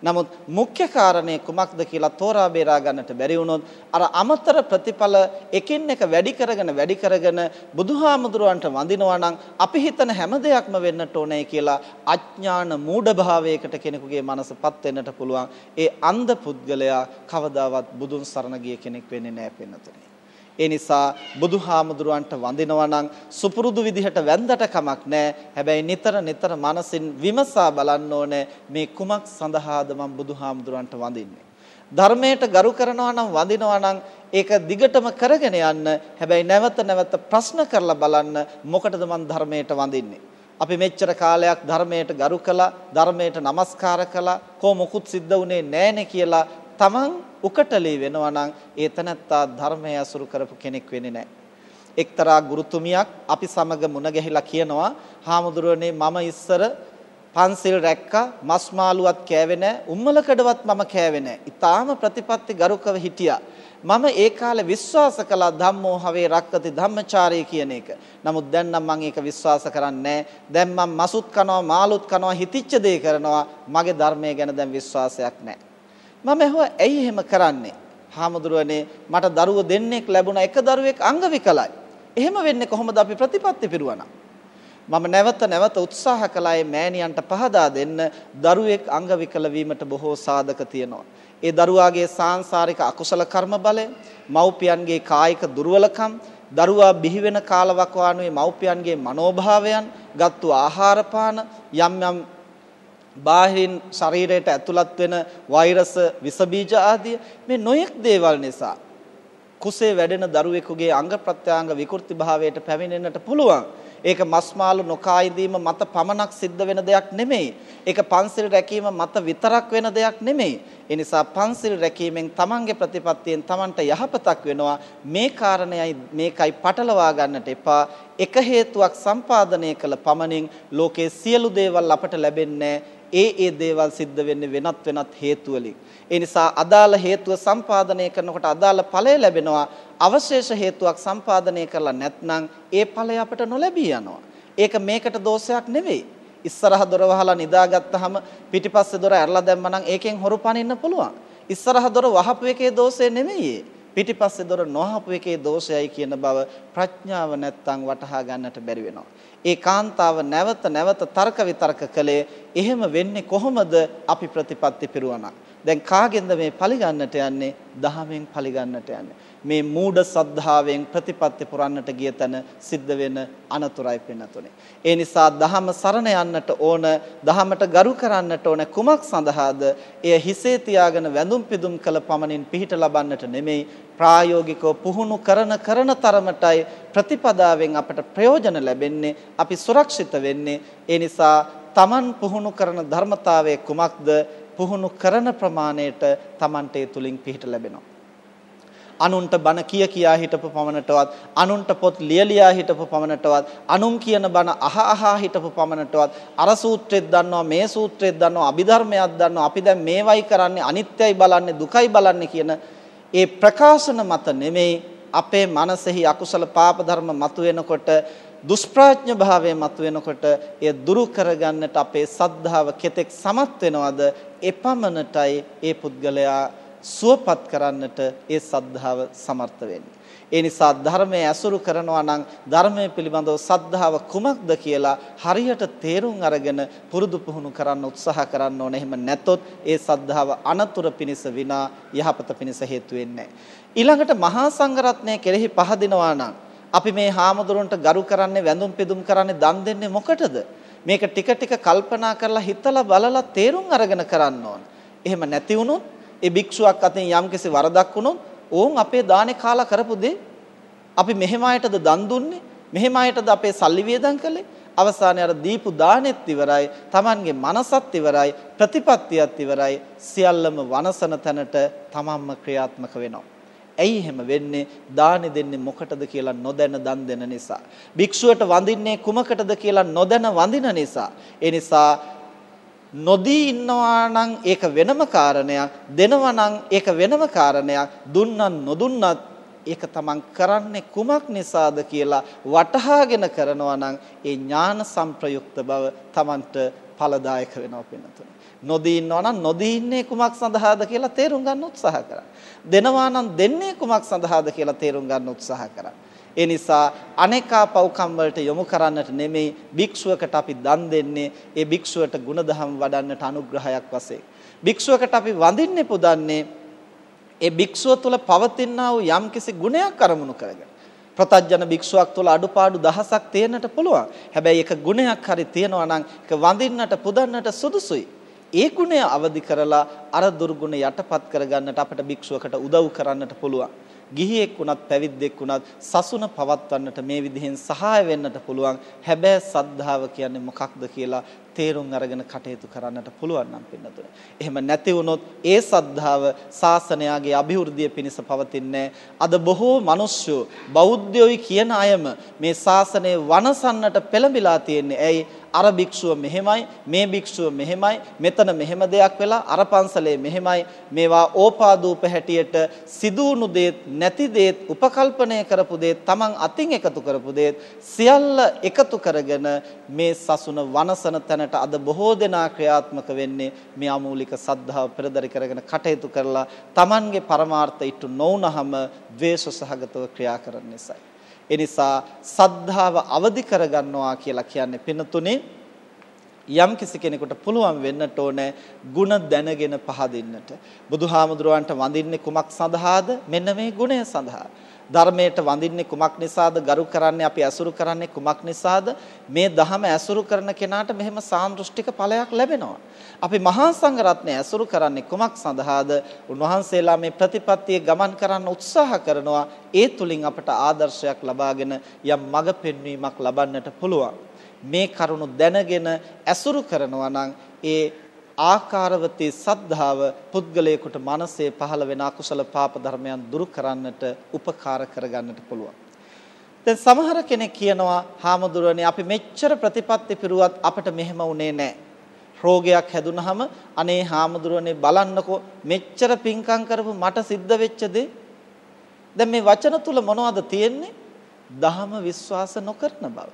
නමුත් මුඛ්‍ය කාරණේ කුමක්ද කියලා තෝරා බේරා ගන්නට බැරි වුණොත් අර අමතර ප්‍රතිඵල එකින් එක වැඩි කරගෙන වැඩි කරගෙන බුදුහාමුදුරුවන්ට වඳිනවා නම් අපි හිතන හැම දෙයක්ම වෙන්නට ඕනේ කියලා අඥාන මූಢ භාවයකට කෙනෙකුගේ මනසපත් වෙන්නට පුළුවන්. ඒ අන්ධ පුද්ගලයා කවදාවත් බුදුන් සරණ ගිය කෙනෙක් වෙන්නේ නැහැ පින්නතුනේ. ඒ නිසා බුදුහාමුදුරුවන්ට වඳිනවා නම් සුපුරුදු විදිහට වැන්දට කමක් නැහැ. හැබැයි නිතර නිතර මනසින් විමසා බලන්න ඕනේ මේ කුමක් සඳහාද මම බුදුහාමුදුරුවන්ට වඳින්නේ. ධර්මයට ගරු කරනවා නම් වඳිනවා නම් ඒක දිගටම කරගෙන යන්න. හැබැයි නැවත නැවත ප්‍රශ්න කරලා බලන්න මොකටද මම ධර්මයට වඳින්නේ? අපි මෙච්චර කාලයක් ධර්මයට ගරු කළා ධර්මයට নমස්කාර කළා කො මොකුත් සිද්ධ වුණේ නැහනේ කියලා තමන් උකටලී වෙනවා නම් ඒ තනත්තා ධර්මය අසුරු කරපු කෙනෙක් වෙන්නේ නැහැ. එක්තරා ගුරුතුමියක් අපි සමග මුණ ගැහිලා කියනවා හාමුදුරුවනේ මම ඉස්සර පන්සිල් රැක්කා මස් මාළුවත් කෑවේ නැහැ උම්මලකඩවත් මම කෑවේ නැහැ. ඊටාම ප්‍රතිපත්ති ගරුකව හිටියා. මම ඒ කාලේ විශ්වාස කළා ධම්මෝ හවේ රක්කති ධම්මචාරී කියන එක. නමුත් දැන් නම් මම ඒක විශ්වාස කරන්නේ දැන් මම මසුත් කනවා මාළුත් කනවා හිතිච්ච දේ කරනවා. මගේ ධර්මය ගැන දැන් විශ්වාසයක් නැහැ. මම ඇහුවා ඇයි එහෙම කරන්නේ? හාමුදුරුවනේ මට දරුවෝ දෙන්නෙක් ලැබුණා එක දරුවෙක් අංග විකලයි. එහෙම වෙන්නේ කොහොමද අපි ප්‍රතිපත්ති පිරුවනා? මම නැවත නැවත උත්සාහ කළා මේ මෑණියන්ට පහදා දෙන්න දරුවෙක් අංග විකල වීමට බොහෝ සාධක තියෙනවා. ඒ දරුවාගේ සාංශාරික අකුසල කර්ම බලය, මව්පියන්ගේ කායික දුර්වලකම්, දරුවා බිහි වෙන කාලවකවානුවේ මව්පියන්ගේ මනෝභාවයන්, ගත්තු ආහාර පාන, යම් යම් බාහිරින් ශරීරයට ඇතුළත් වෙන වෛරස විස බීජ ආදිය මේ නොයෙක් දේවල් නිසා කුසේ වැඩෙන දරුවෙකුගේ අංග ප්‍රත්‍යංග විකෘති භාවයට පැමිණෙන්නට පුළුවන්. ඒක මස් මාළු නොකා ඉඳීම මත පමණක් සිද්ධ වෙන දෙයක් නෙමෙයි. ඒක පන්සිල් රැකීම මත විතරක් වෙන දෙයක් නෙමෙයි. ඒ නිසා පන්සිල් රැකීමෙන් තමන්ගේ ප්‍රතිපත්තියෙන් තමන්ට යහපතක් වෙනවා. මේ කාරණයයි මේකයි පටලවා ගන්නට එපා. එක හේතුවක් සම්පාදනය කළ පමණින් ලෝකේ සියලු දේවල් අපට ලැබෙන්නේ ඒ ඒ දේවල් සිද්ධ වෙන්නේ වෙනත් වෙනත් හේතු වලින්. ඒ නිසා අදාළ හේතුව සම්පාදනය කරනකොට අදාළ ඵලය ලැබෙනවා. අවශේෂ හේතුවක් සම්පාදනය කරලා නැත්නම් ඒ ඵලය අපට නොලැබී යනවා. ඒක මේකට දෝෂයක් නෙවෙයි. ඉස්සරහ දොර වහලා නිදාගත්තාම පිටිපස්සේ දොර ඇරලා දැම්මනම් ඒකෙන් හොරු පනින්න පුළුවන්. ඉස්සරහ දොර වහපු එකේ දෝෂය නෙමෙයි. පිටිපස්සේ දොර නොහපු එකේ දෝෂයයි කියන බව ප්‍රඥාව නැත්තම් වටහා ගන්නට බැරි වෙනවා. ඒ කාන්තාව නැවත නැවත තර්ක විතර්ක කළේ එහෙම වෙන්නේ කොහොමද අපි ප්‍රතිපත්ති පිරුවනා? දැන් කාගෙන්ද මේ පරිගන්නට යන්නේ? දහමෙන් පරිගන්නට යන්නේ. මේ මූඩ සද්ධාවෙන් ප්‍රතිපත්ති පුරන්නට ගිය තැන සිද්ධ වෙන අනතුරයි පින්නතුනේ. ඒ නිසා දහම සරණ යන්නට ඕන, දහමට ගරු කරන්නට ඕන කුමක් සඳහාද? එය හිසේ තියාගෙන වැඳුම් පිදුම් කළ පමණින් පිහිට ලබන්නට නෙමෙයි, ප්‍රායෝගිකව පුහුණු කරන කරන තරමටයි ප්‍රතිපදාවෙන් අපට ප්‍රයෝජන ලැබෙන්නේ, අපි සුරක්ෂිත වෙන්නේ. ඒ නිසා Taman පුහුණු කරන ධර්මතාවය කුමක්ද? පුහුණු කරන ප්‍රමාණයට Tamante තුලින් පිහිට ලැබෙනවා. අනුන්ට බණ කිය කියා හිටපු පමණටවත් අනුන්ට පොත් ලියලියා හිටපු පමණටවත් අනුන් කියන බණ අහ අහා හිටපු පමණටවත් අර සූත්‍රෙත් දන්නවා මේ සූත්‍රෙත් දන්නවා අභිධර්මයක් දන්නවා අපි දැන් මේවයි කරන්නේ අනිත්‍යයි බලන්නේ දුකයි බලන්නේ කියන ඒ ප්‍රකාශන මත නෙමෙයි අපේ මනසෙහි අකුසල පාප ධර්ම මතුවෙනකොට දුෂ්ප්‍රඥ භාවය මතුවෙනකොට එය දුරු කරගන්නට අපේ සද්ධාව කෙතෙක් සමත් වෙනවද? එපමණටයි ඒ පුද්ගලයා සුවපත් කරන්නට ඒ සද්ධාව සමර්ථ වෙන්නේ. ඒ නිසා ධර්මයේ ඇසුරු කරනවා නම් ධර්මයේ පිළිබඳව සද්ධාව කුමක්ද කියලා හරියට තේරුම් අරගෙන පුරුදු පුහුණු කරන්න උත්සාහ කරන්න ඕනේ. එහෙම නැතොත් ඒ සද්ධාව අනතුරු පිණිස විනා යහපත පිණිස හේතු වෙන්නේ ඊළඟට මහා සංඝරත්නය කෙරෙහි පහදිනවා නම් අපි මේ හාමුදුරන්ට ගරු කරන්නේ වැඳුම් පිදුම් කරන්නේ දන් දෙන්නේ මොකටද? මේක ටික ටික කල්පනා කරලා හිතලා බලලා තේරුම් අරගෙන කරන්න ඕන. එහෙම නැති වුණොත් ඒ භික්ෂුවක් අතින් යම්කිසි වරදක් වුණොත් ඕන් අපේ දානේ කාලා කරපු දේ අපි මෙහෙම අයටද දන් දුන්නේ මෙහෙම අයටද අපේ සල්ලි වියදම් කළේ අවසානයේ අර දීපු දානෙත් ඉවරයි Tamanගේ මනසත් ඉවරයි ප්‍රතිපත්තියත් ඉවරයි සියල්ලම වනසන තැනට තමන්ම ක්‍රියාත්මක වෙනවා. ඇයි එහෙම වෙන්නේ? දානි දෙන්නේ මොකටද කියලා නොදැන දන් දෙන නිසා. භික්ෂුවට වඳින්නේ කුමකටද කියලා නොදැන වඳින නිසා. ඒ නිසා නොදී ඉන්නවා නම් ඒක වෙනම කාරණයක් දෙනවා නම් ඒක වෙනම කාරණයක් දුන්නත් නොදුන්නත් ඒක තමන් කරන්නේ කුමක් නිසාද කියලා වටහාගෙන කරනවා නම් ඒ ඥාන සංප්‍රයුක්ත බව තමන්ට ඵලදායක වෙනවා පින්නතුනේ. නොදී ඉන්නවා නම් නොදී ඉන්නේ කුමක් සඳහාද කියලා තේරුම් ගන්න උත්සාහ කරා. දෙනවා නම් දෙන්නේ කුමක් සඳහාද කියලා තේරුම් ගන්න උත්සාහ කරා. ඒ නිසා අනේකා පව්කම් වලට යොමු කරන්නට නෙමෙයි භික්ෂුවකට අපි දන් දෙන්නේ ඒ භික්ෂුවට ගුණධම් වඩන්නට අනුග්‍රහයක් වශයෙන්. භික්ෂුවකට අපි වඳින්නේ පුදන්නේ ඒ භික්ෂුව තුළ පවතිනා වූ යම්කිසි ගුණයක් අරමුණු කරගෙන ප්‍රතජන භික්ෂුවක් තුළ අඩුපාඩු දහසක් තියෙන්නට පුළුවන්. හැබැයි එක ගුණයක් හරි තියෙනවා නම් ඒක වඳින්නට පුදන්නට සුදුසුයි. ඒ ගුණය අවදි කරලා අර දුර්ගුණ යටපත් කරගන්නට අපට භික්ෂුවකට උදව් කරන්නට පුළුවන්. ගිහියෙක් වුණත් පැවිද්දෙක් වුණත් සසුන පවත්වන්නට මේ විදිහෙන් සහාය වෙන්නට පුළුවන්. හැබැයි සද්ධාව කියන්නේ මොකක්ද කියලා තේරුම් අරගෙන කටයුතු කරන්නට පුළුවන් නම් පින්නතුනේ. එහෙම නැති වුණොත් ඒ සද්ධාව ශාසනයාගේ અભිවෘද්ධිය පිණිස පවතින්නේ අද බොහෝ මිනිස්සු බෞද්ධයෝයි කියන අයම මේ ශාසනය වනසන්නට පෙළඹිලා තියෙන්නේ. ඇයි අර භික්ෂුව මෙහෙමයි මේ භික්ෂුව මෙහෙමයි මෙතන මෙහෙම දෙයක් වෙලා අර පන්සලේ මෙහෙමයි. මේවා ඕපාදූප හැටියට සිදුවුණු දේත් නැති දේත් උපකල්පනය කරපු දේත් Taman අතින් එකතු කරපු දේත් සියල්ල එකතු කරගෙන මේ සසුන වනසන තැනට අද බොහෝ දෙනා ක්‍රියාත්මක වෙන්නේ මේ අමූලික සද්ධාව පෙරදරි කරගෙන කටයුතු කරලා Tamanගේ පරමාර්ථ ඉටු නොවුනහම ද්වේෂ සහගතව ක්‍රියා කරන නිසායි. ඒ නිසා සද්ධාව අවදි කරගන්නවා කියලා කියන්නේ පිනතුනේ යම් කිසි කෙනෙකුට පුළුවන් වෙන්නට ඕනේ ಗುಣ දැනගෙන පහදින්නට. බුදුහාමුදුරුවන්ට වඳින්නේ කුමක් සඳහාද? මෙන්න මේ ගුණය සඳහා. ධර්මයට වඳින්නේ කුමක් නිසාද? ගරු කරන්නේ අපි ඇසුරු කරන්නේ කුමක් නිසාද? මේ ධහම ඇසුරු කරන කෙනාට මෙහෙම සාන්දෘෂ්ටික ඵලයක් ලැබෙනවා. අපි මහා සංඝරත්නය ඇසුරු කරන්නේ කුමක් සඳහාද? උන්වහන්සේලා මේ ප්‍රතිපත්තියේ ගමන් කරන්න උත්සාහ කරනවා. ඒ තුලින් අපට ආදර්ශයක් ලබාගෙන යම් මඟ පෙන්වීමක් ලබන්නට පුළුවන්. මේ කරුණු දැනගෙන ඇසුරු කරනවා නම් ඒ ආකාරවතී සද්ධාව පුද්ගලයාට මනසේ පහළ වෙන අකුසල පාප ධර්මයන් දුරු කරන්නට උපකාර කරගන්නට පුළුවන්. දැන් සමහර කෙනෙක් කියනවා හාමුදුරනේ අපි මෙච්චර ප්‍රතිපත්ති පිරුවත් අපට මෙහෙම වුණේ නැහැ. රෝගයක් හැදුනහම අනේ හාමුදුරනේ බලන්නකෝ මෙච්චර පිංකම් කරපු මට සිද්ධ වෙච්ච දේ දැන් මේ වචන තුල මොනවද තියෙන්නේ? දහම විශ්වාස නොකරන බව.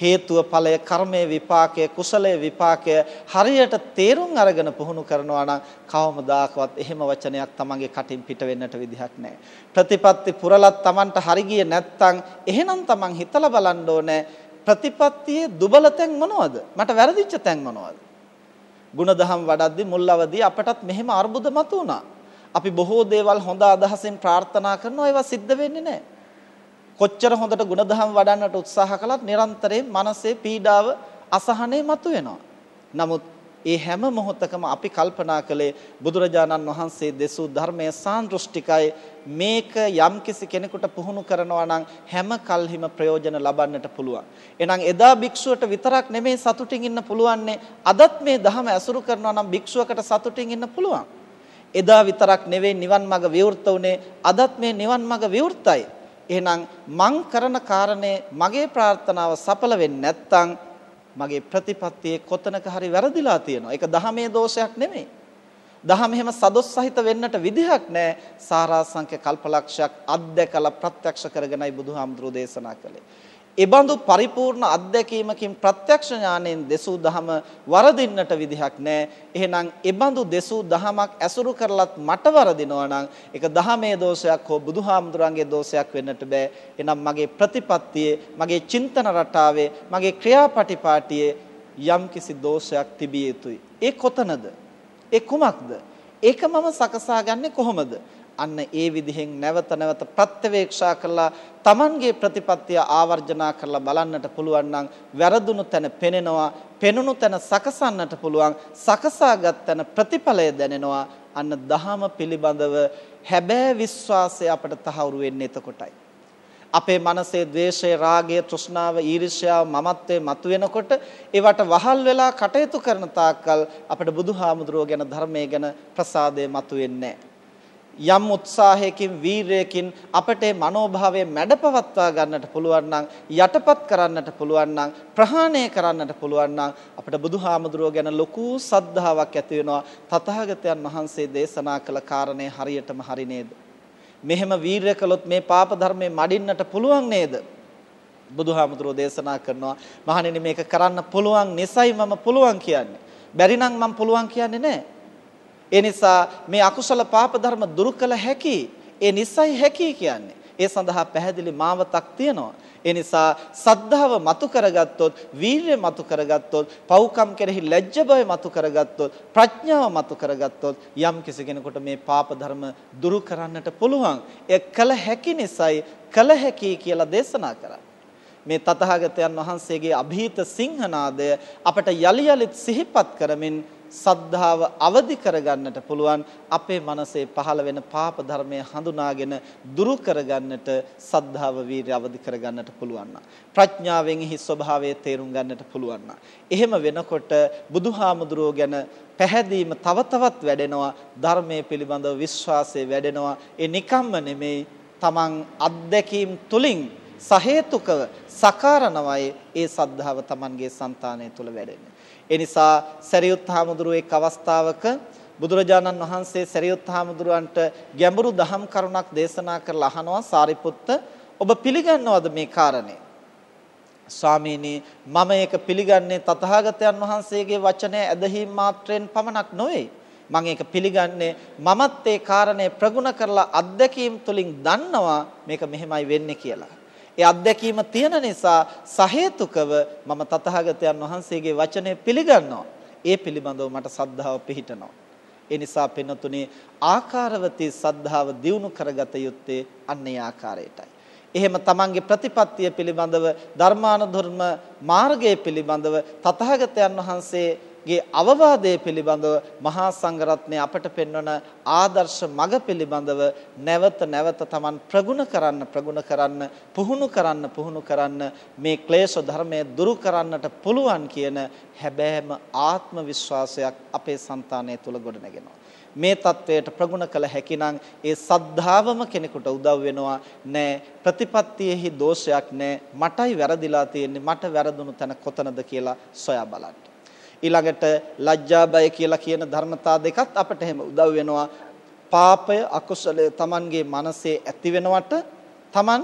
හේතුව ඵලය කර්මයේ විපාකය කුසලයේ විපාකය හරියට තේරුම් අරගෙන පුහුණු කරනවා නම් කවමදාකවත් එහෙම වචනයක් තමන්ගේ කටින් පිට වෙන්නට විදිහක් නැහැ. ප්‍රතිපත්ති පුරලත් තමන්ට හරි ගියේ නැත්නම් එහෙනම් තමන් හිතලා බලන්න ඕනේ ප්‍රතිපත්තියේ දුබල තැන් මොනවද? මට වැරදිච්ච තැන් මොනවද? ಗುಣදහම් වඩද්දි මුල් අවදී අපටත් මෙහෙම අර්බුද මතුවුණා. අපි බොහෝ දේවල් හොඳ අදහසින් ප්‍රාර්ථනා කරනවා ඒවා සිද්ධ වෙන්නේ නැහැ. කොච්චර හොඳට ಗುಣධම් වඩන්නට උත්සාහ කළත් නිරන්තරයෙන් මනසේ පීඩාව අසහනේ මතුවෙනවා. නමුත් ඒ හැම මොහොතකම අපි කල්පනා කළේ බුදුරජාණන් වහන්සේ දෙසූ ධර්මයේ සාන්දෘෂ්ටිකයි මේක යම්කිසි කෙනෙකුට පුහුණු කරනවා නම් හැම කල්හිම ප්‍රයෝජන ලබන්නට පුළුවන්. එහෙනම් එදා භික්ෂුවට විතරක් නෙමෙයි සතුටින් ඉන්න පුළුවන්නේ අදත් මේ ධහම ඇසුරු කරනවා නම් භික්ෂුවකට සතුටින් ඉන්න පුළුවන්. එදා විතරක් නෙවෙයි නිවන් මඟ විවෘත වුනේ අදත් මේ නිවන් මඟ විවෘතයි. එහෙනම් මං කරන කාරණේ මගේ ප්‍රාර්ථනාව සඵල වෙන්නේ නැත්නම් මගේ ප්‍රතිපත්තියේ කොතනක හරි වැරදිලා තියෙනවා. ඒක දහමේ දෝෂයක් නෙමෙයි. දහම එහෙම සදොස් සහිත වෙන්නට විදිහක් නැහැ. සාරාංශක කල්පලක්ෂයක් අත්දැකලා ප්‍රත්‍යක්ෂ කරගෙනයි බුදුහාමුදුරෝ දේශනා කළේ. ඒබඳු පරිපූර්ණ අත්දැකීමකින් ප්‍රත්‍යක්ෂ ඥාණයෙන් දෙසූ දහම වරදින්නට විදිහක් නැහැ. එහෙනම් ඒබඳු දෙසූ දහමක් ඇසුරු කරලත් මට වරදිනවා නම් ඒක දහමේ දෝෂයක් හෝ බුදුහාමුදුරන්ගේ දෝෂයක් වෙන්නට බෑ. එහෙනම් මගේ ප්‍රතිපත්තියේ, මගේ චින්තන රටාවේ, මගේ ක්‍රියාපටිපාටියේ යම්කිසි දෝෂයක් තිබිය යුතුයි. ඒ කොතනද? ඒ කුමක්ද? ඒක මම සකසාගන්නේ කොහොමද? අන්න ඒ විදිහෙන් නැවත නැවත ප්‍රත්‍යවේක්ෂා කරලා Tamanගේ ප්‍රතිපත්තිය ආවර්ජනා කරලා බලන්නට පුළුවන් නම් වැරදුණු තැන පෙනෙනවා පෙනුණු තැන සකසන්නට පුළුවන් සකසාගත් තැන ප්‍රතිඵලය දැනෙනවා. අන්න දහම පිළිබඳව හැබෑ විශ්වාසය අපට තහවුරු වෙන්නේ එතකොටයි. අපේ මනසේ ද්වේෂය, රාගය, තෘෂ්ණාව, ඊර්ෂ්‍යාව, මමත්වයේ මතුවෙනකොට ඒවට වහල් වෙලා කටයුතු කරන තාක්කල් අපිට බුදුහාමුදුරුවෝ ගැන ධර්මයේ ගැන ප්‍රසාදය මතුවෙන්නේ යම් උත්සාහයකින් වීරයකින් අපට මනෝභාවය මැඩපවත්වා ගන්නට පුළුවන් නම් යටපත් කරන්නට පුළුවන් නම් ප්‍රහාණය කරන්නට පුළුවන් නම් අපිට බුදුහාමුදුරුවෝ ගැන ලොකු සද්ධාාවක් ඇති වෙනවා තථාගතයන් වහන්සේ දේශනා කළ කාරණේ හරියටම හරි නේද මෙහෙම වීරය කළොත් මේ පාප ධර්මයේ මඩින්නට පුළුවන් නේද? බුදුහාමුදුරෝ දේශනා කරනවා මහණෙනි මේක කරන්න පුළුවන් නිසයි මම පුළුවන් කියන්නේ. බැරි නම් මම පුළුවන් කියන්නේ නැහැ. ඒ නිසා මේ අකුසල පාප ධර්ම දුරු කළ හැකි. ඒ නිසයි හැකි කියන්නේ. ඒ සඳහා පැහැදිලි මාවතක් තියෙනවා. ඒ නිසා සද්ධාව මතු කරගත්තොත්, වීරිය මතු කරගත්තොත්, පව්කම් කෙරෙහි ලැජ්ජ බව මතු කරගත්තොත්, ප්‍රඥාව මතු කරගත්තොත් යම් කිසි කෙනෙකුට මේ පාප ධර්ම දුරු කරන්නට පුළුවන්. ඒ කල හැකි නිසායි කල හැකි කියලා දේශනා කරා. මේ තථාගතයන් වහන්සේගේ અભීත සිංහනාදය අපට යලි යලිත් සිහිපත් කරමින් සද්ධාව අවදි කරගන්නට පුළුවන් අපේ මනසේ පහළ වෙන පාප ධර්මය හඳුනාගෙන දුරු කරගන්නට සද්ධාව වීරිය අවදි කරගන්නට පුළුවන් ප්‍රඥාවෙන් එහි ස්වභාවය තේරුම් ගන්නට පුළුවන් එහෙම වෙනකොට බුදුහාමුදුරුවෝ ගැන පැහැදීම තව තවත් වැඩෙනවා ධර්මයේ පිළිබඳව විශ්වාසය වැඩෙනවා. ඒ නිකම්ම නෙමෙයි තමන් අත්දැකීම් තුලින් සහේතුකව සකාරණවයි ඒ සද්ධාව තමන්ගේ సంతානය තුල වැඩෙන්නේ ඒ නිසා සරියුත් හාමුදුරුව එක් අවස්ථාවක බුදුරජාණන් වහන්සේ සරියුත් හාමුදුරුවන්ට ගැඹුරු දහම් කරුණක් දේශනා කරලා අහනවා සාරිපුත්ත ඔබ පිළිගන්නවද මේ කාරණේ? ස්වාමීනි මම ඒක පිළිගන්නේ තථාගතයන් වහන්සේගේ වචනය ඇදහිීම මාත්‍රයෙන් පමණක් නොවේ. මම ඒක පිළිගන්නේ මමත් ඒ කාරණේ ප්‍රගුණ කරලා අත්දැකීම් තුලින් දන්නවා මේක මෙහෙමයි වෙන්නේ කියලා. ඒ අත්දැකීම තියෙන නිසා සහේතුකව මම තථාගතයන් වහන්සේගේ වචනය පිළිගන්නවා. ඒ පිළිබඳව මට සද්ධාව පිහිටනවා. ඒ නිසා පින්නතුනේ ආකාරවතී සද්ධාව දියුණු කරගත යුත්තේ අන්නේ ආකාරයටයි. එහෙම තමන්ගේ ප්‍රතිපත්තිය පිළිබඳව ධර්මානුධර්ම මාර්ගය පිළිබඳව තථාගතයන් වහන්සේ ගේ අවවාදය පිළිබඳව මහා සංඝරත්නය අපට පෙන්වන ආදර්ශ මඟ පිළිබඳව නැවත නැවත Taman ප්‍රගුණ කරන්න ප්‍රගුණ කරන්න පුහුණු කරන්න පුහුණු කරන්න මේ ක්ලේශ ධර්මය දුරු කරන්නට පුළුවන් කියන හැබෑම ආත්ම විශ්වාසයක් අපේ సంతානය තුල ගොඩනගෙනවා. මේ தത്വයට ප්‍රගුණ කළ හැකි නම් ඒ සද්ධාවම කෙනෙකුට උදව් වෙනවා නෑ ප්‍රතිපත්තියෙහි දෝෂයක් නෑ මටයි වැරදිලා තියෙන්නේ මට වැරදුණු තැන කොතනද කියලා සොයා බලන්න. ඊළඟට ලැජ්ජා බය කියලා කියන ධර්මතා දෙකත් අපට එහෙම උදව් වෙනවා. පාපය අකුසලය Tamanගේ මනසේ ඇති වෙනවට Taman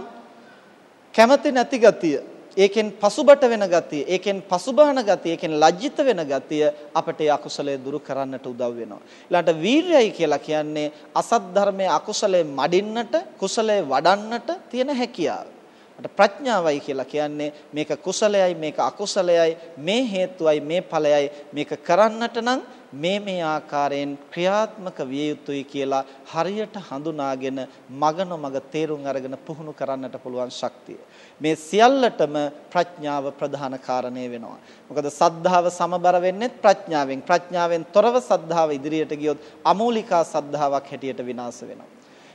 කැමති නැති ගතිය ඒකෙන් පසුබට වෙන ගතිය ඒකෙන් පසුබාහන ගතිය ඒකෙන් ලැජ්ජිත වෙන ගතිය අපට ඒ අකුසලයේ දුරු කරන්නට උදව් වෙනවා ඊළඟට වීරයයි කියලා කියන්නේ අසත් ධර්මයේ අකුසලයේ මඩින්නට කුසලයේ වඩන්නට තියෙන හැකියාව මට ප්‍රඥාවයි කියලා කියන්නේ මේක කුසලයයි මේක අකුසලයයි මේ හේතුවයි මේ ඵලයයි මේක කරන්නට නම් මේ මේ ආකාරයෙන් ක්‍රියාත්මක විය යුතුයි කියලා හරියට හඳුනාගෙන මග නොමග තේරුම් අරගෙන පුහුණු කරන්නට පුළුවන් ශක්තිය. මේ සියල්ලටම ප්‍රඥාව ප්‍රධාන කාරණේ වෙනවා. මොකද සද්ධාව සමබර වෙන්නේ ප්‍රඥාවෙන්. ප්‍රඥාවෙන් තොරව සද්ධාව ඉදිරියට ගියොත් අමූලිකා සද්ධාාවක් හැටියට විනාශ වෙනවා.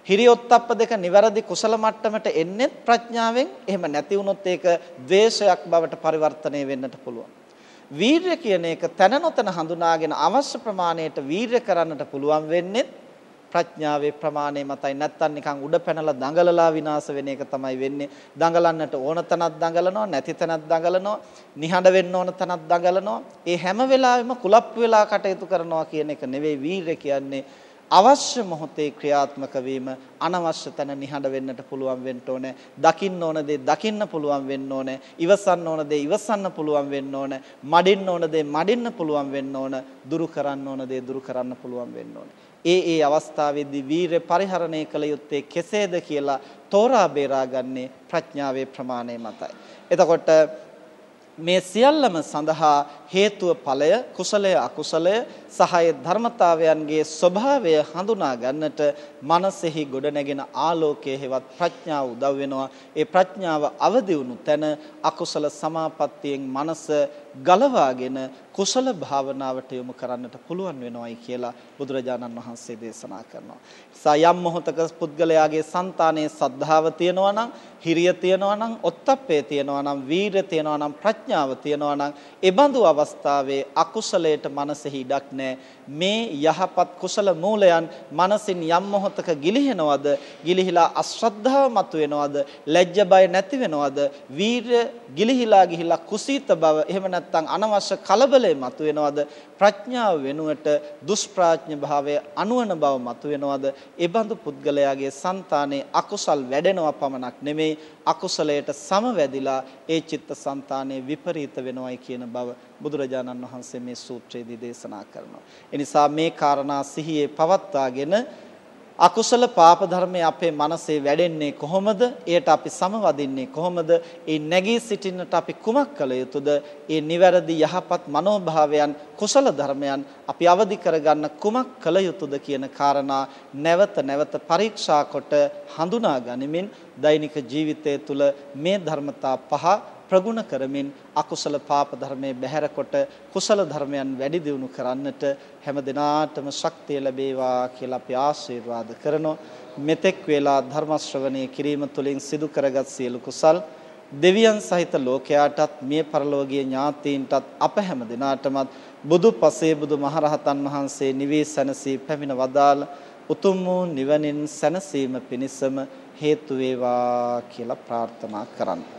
හිරියොත්ප්ප දෙක නිවැරදි කුසල මට්ටමට එන්නේ ප්‍රඥාවෙන්. එහෙම නැති වුණොත් ඒක ද්වේෂයක් බවට පරිවර්තනය වෙන්නට පුළුවන්. වීරය කියන එක තන නොතන හඳුනාගෙන අවශ්‍ය ප්‍රමාණයට වීරය කරන්නට පුළුවන් වෙන්නේ ප්‍රඥාවේ ප්‍රමාණය මතයි නැත්තම් නිකන් උඩ පැනලා දඟලලා විනාශ වෙන එක තමයි වෙන්නේ දඟලන්නට ඕන තැනක් දඟලනවා නැති තැනක් දඟලනවා නිහඬ වෙන්න ඕන තැනක් දඟලනවා ඒ හැම වෙලාවෙම කුලප්පු වෙලා කටයුතු කරනවා කියන එක නෙවෙයි වීරය කියන්නේ අවශ්‍ය මොහොතේ ක්‍රියාත්මක වීම අනවශ්‍ය තැන නිහඬ වෙන්නට පුළුවන් වෙන්න ඕනේ. දකින්න ඕන දේ දකින්න පුළුවන් වෙන්න ඕනේ. ඉවසන්න ඕන දේ ඉවසන්න පුළුවන් වෙන්න ඕනේ. මඩින්න ඕන දේ මඩින්න පුළුවන් වෙන්න ඕන. දුරු කරන්න ඕන දේ දුරු කරන්න පුළුවන් වෙන්න ඕනේ. ඒ ඒ අවස්ථාවේදී වීරය පරිහරණය කළ යුත්තේ කෙසේද කියලා තෝරා බේරාගන්නේ ප්‍රඥාවේ ප්‍රමාණය මතයි. එතකොට මේ සියල්ලම සඳහා හේතුව ඵලය කුසලය අකුසලය සහය ධර්මතාවයන්ගේ ස්වභාවය හඳුනා ගන්නට මනසෙහි ගොඩනැගෙන ආලෝකයේ හෙවත් ප්‍රඥාව උදව් වෙනවා ඒ ප්‍රඥාව අවදි වුණු තැන අකුසල සමාපත්තියෙන් මනස ගලවාගෙන කුසල භාවනාවට යොමු කරන්නට පුළුවන් වෙනවයි කියලා බුදුරජාණන් වහන්සේ දේශනා කරනවා. සයම් මොහතක පුද්ගලයාගේ సంతානයේ සද්ධාව තියෙනවා නම් හිරිය තියෙනවා නම් ඔත්තප්පේ තියෙනවා නම් වීරය තියෙනවා නම් ප්‍රඥාව තියෙනවා නම් ඒ බඳු අවස්ථාවේ අකුසලයට මනසෙහි ඉඩක් නැහැ මේ යහපත් කුසල මූලයන් මනසින් යම් මොහතක ගිලිහෙනවද? ගිලිහිලා අශ්‍රද්ධාව මතුවෙනවද? ලැජ්ජ බය නැති වෙනවද? වීරය ගිලිහිලා ගිහිලා කුසීත බව එහෙම නැත්නම් අනවශ්‍ය කලබලෙ මතුවෙනවද? ප්‍රඥාව වෙනුවට දුෂ්ප්‍රාඥ භාවය අනුවන බව මතුවෙනවද? ඒබඳු පුද්ගලයාගේ సంతානේ අකුසල් වැඩෙනවා පමණක් නෙමේ අකුසලයට සමවැදිලා ඒ චිත්ත సంతානේ විපරීත වෙනවයි කියන බව බුදුරජාණන් වහන්සේ මේ සූත්‍රයේදී දේශනා කරනවා. එනිසා මේ කාරණා සිහියේ පවත්වාගෙන අකුසල පාප ධර්මයේ අපේ මනසේ වැඩෙන්නේ කොහොමද? එයට අපි සමවදින්නේ කොහොමද? ඒ නැගී සිටින්නට අපි කුමක් කළ යුතුද? ඒ නිවැරදි යහපත් මනෝභාවයන් කුසල ධර්මයන් අපි අවදි කරගන්න කුමක් කළ යුතුද කියන කාරණා නැවත නැවත පරීක්ෂා කොට හඳුනා ගනිමින් දෛනික ජීවිතය තුළ මේ ධර්මතා පහ ප්‍රගුණ කරමින් අකුසල පාප ධර්මයේ බැහැරකොට කුසල ධර්මයන් වැඩි දියුණු කරන්නට හැම දිනාටම ශක්තිය ලැබේවා කියලා අපි ආශිර්වාද කරනවා. මෙතෙක් වේලා ධර්ම ශ්‍රවණය කිරීම තුළින් සිදු කරගත් සියලු කුසල් දෙවියන් සහිත ලෝකයාටත් මිය පරලෝකීය ඥාතීන්ටත් අප හැම දිනාටමත් බුදු පසේ බුදු මහරහතන් වහන්සේ නිවී සැනසී පැමිණ වදාළ උතුම් වූ නිවනින් සැනසීම පිණිසම හේතු වේවා කියලා ප්‍රාර්ථනා කරන්නේ.